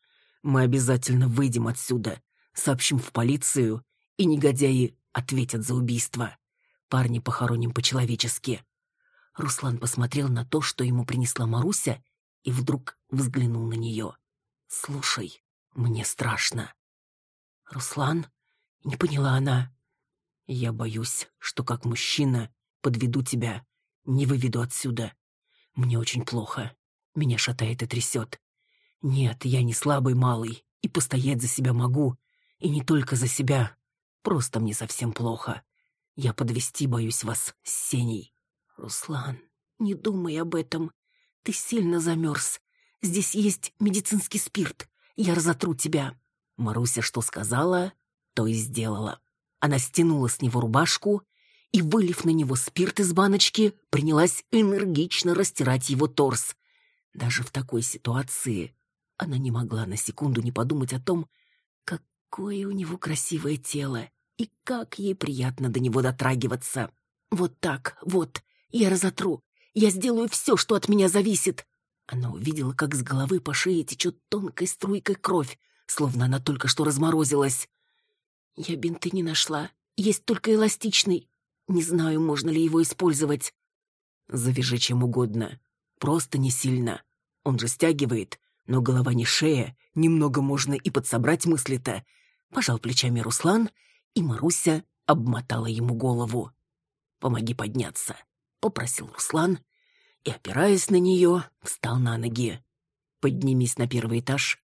Speaker 1: Мы обязательно выйдем отсюда, сообщим в полицию, и негодяи ответят за убийство. Парни похороним по-человечески. Руслан посмотрел на то, что ему принесла Маруся, и вдруг взглянул на нее. «Слушай, мне страшно». «Руслан?» — не поняла она. «Я боюсь, что как мужчина подведу тебя, не выведу отсюда. Мне очень плохо. Меня шатает и трясет. Нет, я не слабый малый, и постоять за себя могу. И не только за себя. Просто мне совсем плохо. Я подвести боюсь вас с Сеней. Руслан, не думай об этом. Ты сильно замерз. Здесь есть медицинский спирт. Я разотру тебя. Маруся что сказала, то и сделала. Она стянула с него рубашку и, вылив на него спирт из баночки, принялась энергично растирать его торс. Даже в такой ситуации она не могла на секунду не подумать о том, какое у него красивое тело и как ей приятно до него дотрагиваться. Вот так, вот, я разотру. Я сделаю все, что от меня зависит. Она увидела, как с головы по шее течет тонкой струйкой кровь, словно она только что разморозилась. Я бинты не нашла. Есть только эластичный. Не знаю, можно ли его использовать. Завяжи чем угодно. Просто не сильно. Он же стягивает, но голова не шея. Немного можно и подсобрать мысли-то. Пожал плечами Руслан, и Маруся обмотала ему голову. «Помоги подняться», попросил Руслан и, опираясь на нее, встал на ноги. «Поднимись на первый этаж,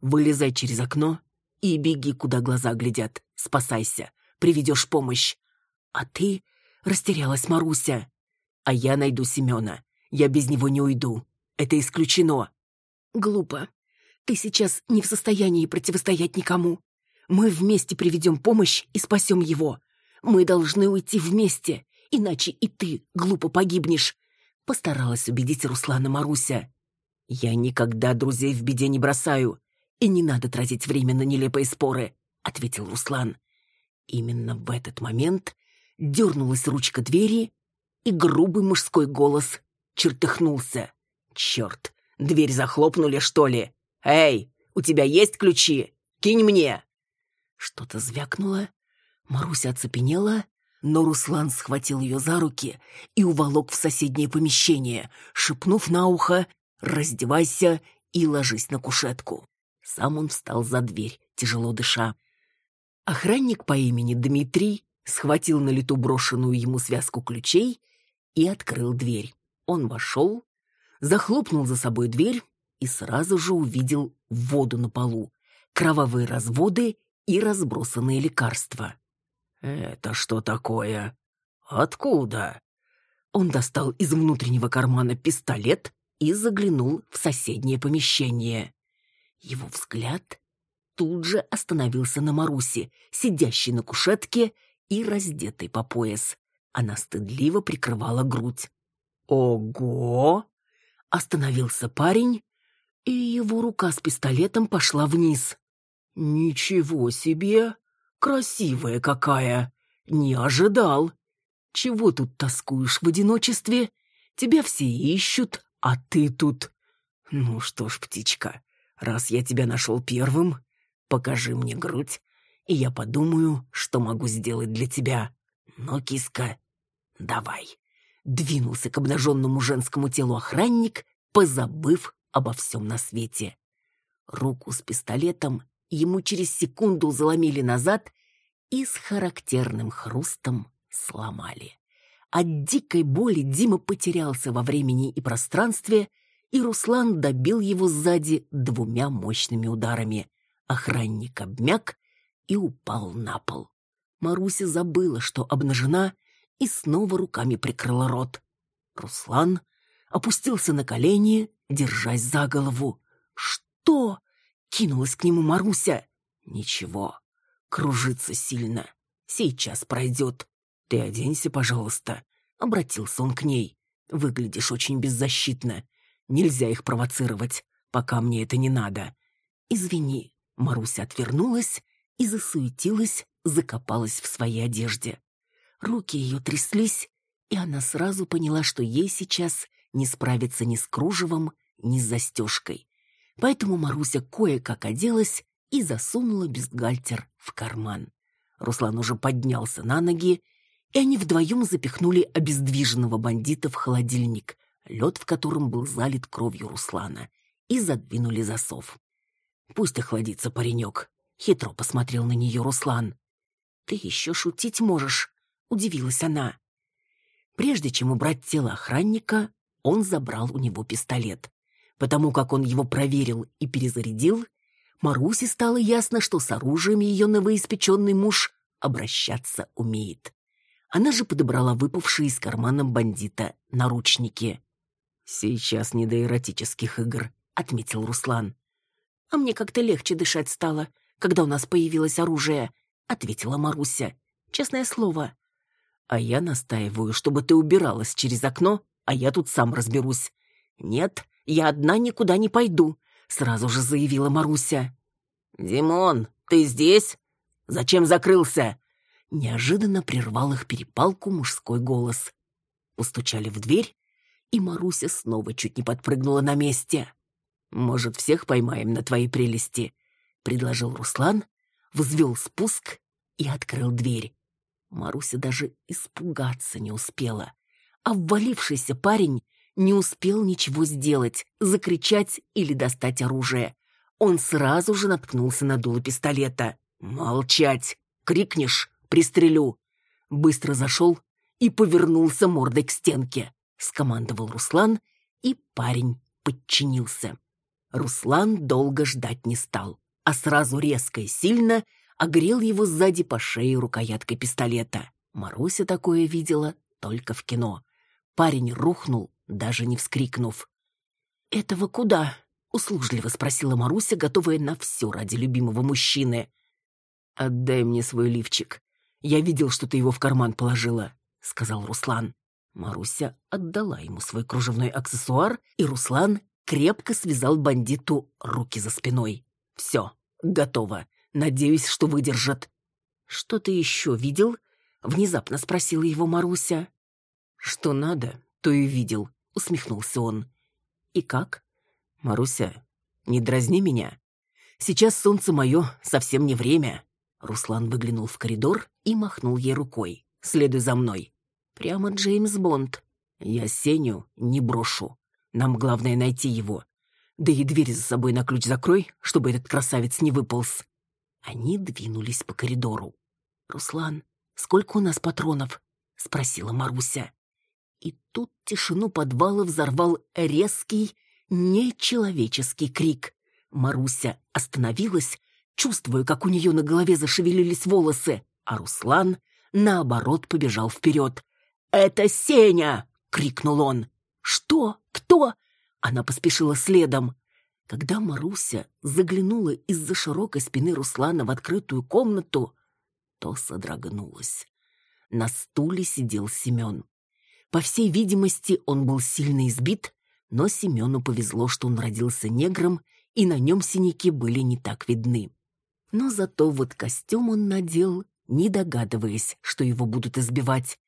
Speaker 1: вылезай через окно и беги, куда глаза глядят. Спасайся, приведешь помощь. А ты...» — растерялась Маруся. «А я найду Семена. Я без него не уйду. Это исключено». «Глупо. Ты сейчас не в состоянии противостоять никому. Мы вместе приведем помощь и спасем его. Мы должны уйти вместе иначе и ты глупо погибнешь», — постаралась убедить Руслана Маруся. «Я никогда друзей в беде не бросаю, и не надо тратить время на нелепые споры», — ответил Руслан. Именно в этот момент дернулась ручка двери, и грубый мужской голос чертыхнулся. «Черт, дверь захлопнули, что ли? Эй, у тебя есть ключи? Кинь мне!» Что-то звякнуло. Маруся оцепенела но Руслан схватил ее за руки и уволок в соседнее помещение, шепнув на ухо «Раздевайся и ложись на кушетку». Сам он встал за дверь, тяжело дыша. Охранник по имени Дмитрий схватил на лету брошенную ему связку ключей и открыл дверь. Он вошел, захлопнул за собой дверь и сразу же увидел воду на полу, кровавые разводы и разбросанные лекарства. «Это что такое? Откуда?» Он достал из внутреннего кармана пистолет и заглянул в соседнее помещение. Его взгляд тут же остановился на Марусе, сидящей на кушетке и раздетой по пояс. Она стыдливо прикрывала грудь. «Ого!» Остановился парень, и его рука с пистолетом пошла вниз. «Ничего себе! Красивая какая! Не ожидал! Чего тут тоскуешь в одиночестве? Тебя все ищут, а ты тут... Ну что ж, птичка, раз я тебя нашел первым, покажи мне грудь, и я подумаю, что могу сделать для тебя. Но, киска, давай. Двинулся к обнаженному женскому телу охранник, позабыв обо всем на свете. Руку с пистолетом ему через секунду заломили назад и с характерным хрустом сломали. От дикой боли Дима потерялся во времени и пространстве, и Руслан добил его сзади двумя мощными ударами. Охранник обмяк и упал на пол. Маруся забыла, что обнажена, и снова руками прикрыла рот. Руслан опустился на колени, держась за голову. «Что?» — кинулась к нему Маруся. «Ничего, кружится сильно. Сейчас пройдет. Ты оденься, пожалуйста», — обратился он к ней. «Выглядишь очень беззащитно. Нельзя их провоцировать, пока мне это не надо». «Извини», — Маруся отвернулась и засуетилась, закопалась в своей одежде. Руки ее тряслись, и она сразу поняла, что ей сейчас не справиться ни с кружевом, ни с застежкой. Поэтому Маруся кое-как оделась и засунула бюстгальтер в карман. Руслан уже поднялся на ноги, и они вдвоем запихнули обездвиженного бандита в холодильник, лед в котором был залит кровью Руслана, и задвинули засов. «Пусть охладится паренек», — хитро посмотрел на нее Руслан. «Ты еще шутить можешь», — удивилась она. Прежде чем убрать тело охранника, он забрал у него пистолет. Потому как он его проверил и перезарядил, Марусе стало ясно, что с оружием ее новоиспеченный муж обращаться умеет. Она же подобрала выпавшие из кармана бандита наручники. «Сейчас не до эротических игр», — отметил Руслан. «А мне как-то легче дышать стало, когда у нас появилось оружие», — ответила Маруся. «Честное слово». «А я настаиваю, чтобы ты убиралась через окно, а я тут сам разберусь». «Нет, я одна никуда не пойду», — сразу же заявила Маруся. «Димон, ты здесь? Зачем закрылся?» Неожиданно прервал их перепалку мужской голос. Постучали в дверь, и Маруся снова чуть не подпрыгнула на месте. «Может, всех поймаем на твоей прелести?» — предложил Руслан, взвел спуск и открыл дверь. Маруся даже испугаться не успела. Ввалившийся парень не успел ничего сделать, закричать или достать оружие. Он сразу же наткнулся на дуло пистолета. «Молчать! Крикнешь — пристрелю!» Быстро зашел и повернулся мордой к стенке. Скомандовал Руслан, и парень подчинился. Руслан долго ждать не стал, а сразу резко и сильно огрел его сзади по шее рукояткой пистолета. Маруся такое видела только в кино. Парень рухнул, даже не вскрикнув. «Этого куда?» — услужливо спросила Маруся, готовая на все ради любимого мужчины. «Отдай мне свой лифчик. Я видел, что ты его в карман положила», — сказал Руслан. Маруся отдала ему свой кружевной аксессуар, и Руслан крепко связал бандиту руки за спиной. «Все, готово. Надеюсь, что выдержат». «Что ты еще видел?» — внезапно спросила его Маруся. «Что надо, то и видел», — усмехнулся он. «И как?» «Маруся, не дразни меня. Сейчас солнце мое совсем не время». Руслан выглянул в коридор и махнул ей рукой. «Следуй за мной». «Прямо Джеймс Бонд». «Я Сеню не брошу. Нам главное найти его. Да и дверь за собой на ключ закрой, чтобы этот красавец не выполз». Они двинулись по коридору. «Руслан, сколько у нас патронов?» — спросила Маруся. И тут тишину подвала взорвал резкий, нечеловеческий крик. Маруся остановилась, чувствуя, как у нее на голове зашевелились волосы, а Руслан, наоборот, побежал вперед. «Это Сеня!» — крикнул он. «Что? Кто?» Она поспешила следом. Когда Маруся заглянула из-за широкой спины Руслана в открытую комнату, то содрогнулась. На стуле сидел Семен. По всей видимости, он был сильно избит, но Семену повезло, что он родился негром, и на нем синяки были не так видны. Но зато вот костюм он надел, не догадываясь, что его будут избивать.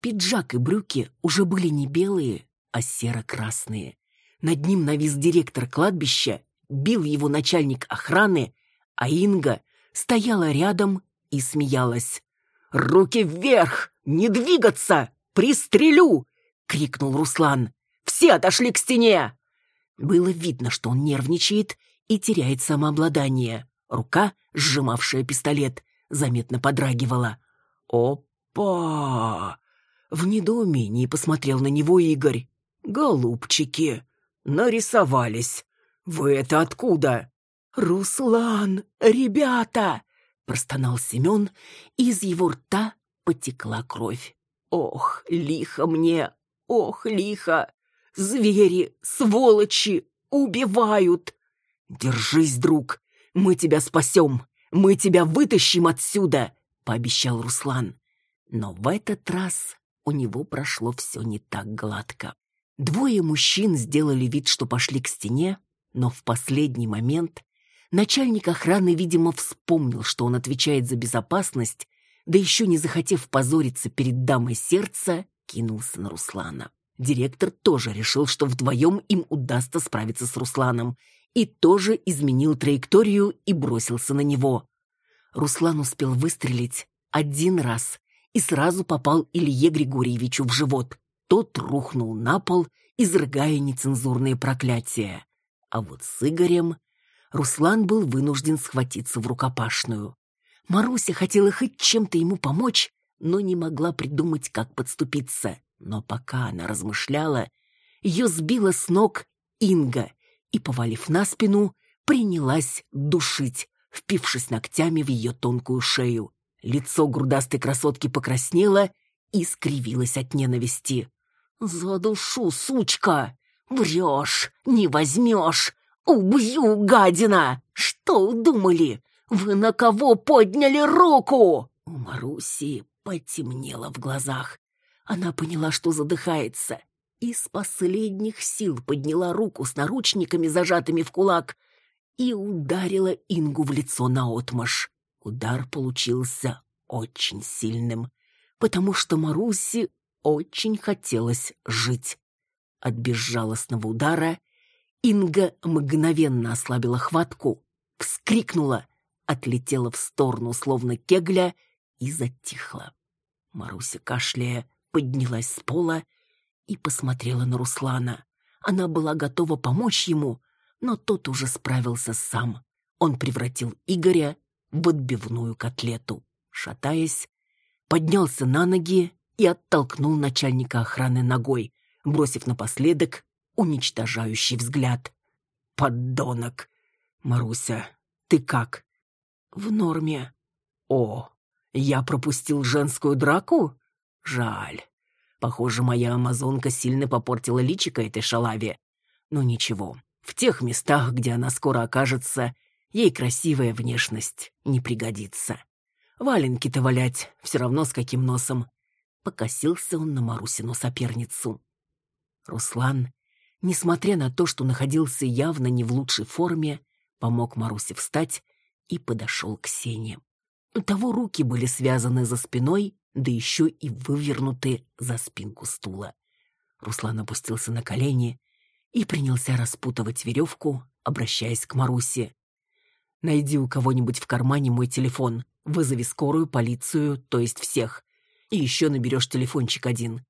Speaker 1: Пиджак и брюки уже были не белые, а серо-красные. Над ним навис директор кладбища, бил его начальник охраны, а Инга стояла рядом и смеялась. «Руки вверх! Не двигаться! Пристрелю!» — крикнул Руслан. Все отошли к стене!» Было видно, что он нервничает и теряет самообладание. Рука, сжимавшая пистолет, заметно подрагивала. «Опа!» В недоумении посмотрел на него Игорь. «Голубчики, нарисовались. Вы это откуда?» «Руслан, ребята!» — простонал Семен, и из его рта потекла кровь. «Ох, лихо мне! Ох, лихо! Звери, сволочи, убивают!» «Держись, друг, мы тебя спасем, мы тебя вытащим отсюда!» — пообещал Руслан. Но в этот раз у него прошло все не так гладко. Двое мужчин сделали вид, что пошли к стене, но в последний момент начальник охраны, видимо, вспомнил, что он отвечает за безопасность, да еще не захотев позориться перед дамой сердца, кинулся на Руслана. Директор тоже решил, что вдвоем им удастся справиться с Русланом, и тоже изменил траекторию и бросился на него. Руслан успел выстрелить один раз и сразу попал Илье Григорьевичу в живот. Тот рухнул на пол, изрыгая нецензурные проклятия. А вот с Игорем Руслан был вынужден схватиться в рукопашную. Маруся хотела хоть чем-то ему помочь, но не могла придумать, как подступиться. Но пока она размышляла, ее сбила с ног Инга и, повалив на спину, принялась душить, впившись ногтями в ее тонкую шею. Лицо грудастой красотки покраснело и скривилось от ненависти. «За душу, сучка! Врешь, не возьмешь! Убью, гадина! Что удумали? Вы на кого подняли руку?» У Маруси потемнело в глазах. Она поняла, что задыхается, и с последних сил подняла руку с наручниками, зажатыми в кулак, и ударила Ингу в лицо наотмашь. Удар получился очень сильным, потому что Маруси очень хотелось жить. От безжалостного удара Инга мгновенно ослабила хватку, вскрикнула, отлетела в сторону, словно кегля, и затихла. Маруся, кашляя, поднялась с пола и посмотрела на Руслана. Она была готова помочь ему, но тот уже справился сам. Он превратил Игоря в отбивную котлету. Шатаясь, поднялся на ноги и оттолкнул начальника охраны ногой, бросив напоследок уничтожающий взгляд. «Поддонок! Маруся, ты как?» «В норме». «О, я пропустил женскую драку? Жаль. Похоже, моя амазонка сильно попортила личико этой шалаве. Но ничего, в тех местах, где она скоро окажется, Ей красивая внешность не пригодится. Валенки-то валять все равно с каким носом. Покосился он на Марусину соперницу. Руслан, несмотря на то, что находился явно не в лучшей форме, помог Марусе встать и подошел к Сене. У того руки были связаны за спиной, да еще и вывернуты за спинку стула. Руслан опустился на колени и принялся распутывать веревку, обращаясь к Марусе. Найди у кого-нибудь в кармане мой телефон, вызови скорую, полицию, то есть всех. И еще наберешь телефончик один.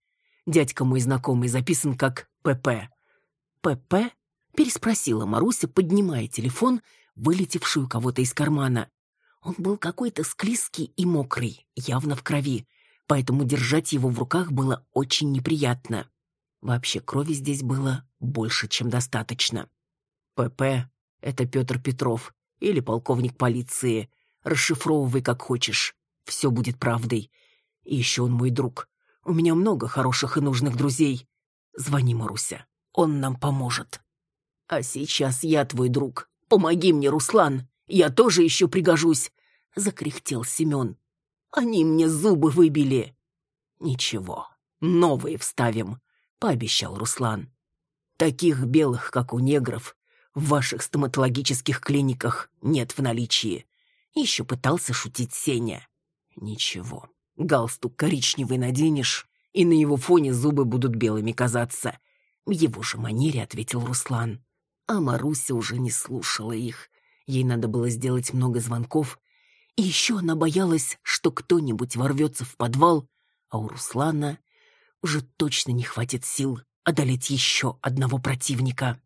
Speaker 1: Дядька мой знакомый записан как ПП. ПП? Переспросила Маруся, поднимая телефон, вылетевший у кого-то из кармана. Он был какой-то склизкий и мокрый, явно в крови, поэтому держать его в руках было очень неприятно. Вообще крови здесь было больше, чем достаточно. ПП — это Петр Петров, или полковник полиции. Расшифровывай как хочешь. Все будет правдой. И еще он мой друг. У меня много хороших и нужных друзей. Звони, Маруся. Он нам поможет. А сейчас я твой друг. Помоги мне, Руслан. Я тоже еще пригожусь. Закряхтел Семен. Они мне зубы выбили. Ничего, новые вставим, пообещал Руслан. Таких белых, как у негров, в ваших стоматологических клиниках нет в наличии. Еще пытался шутить Сеня. Ничего, галстук коричневый наденешь, и на его фоне зубы будут белыми казаться. В его же манере ответил Руслан. А Маруся уже не слушала их. Ей надо было сделать много звонков. И еще она боялась, что кто-нибудь ворвется в подвал, а у Руслана уже точно не хватит сил одолеть еще одного противника.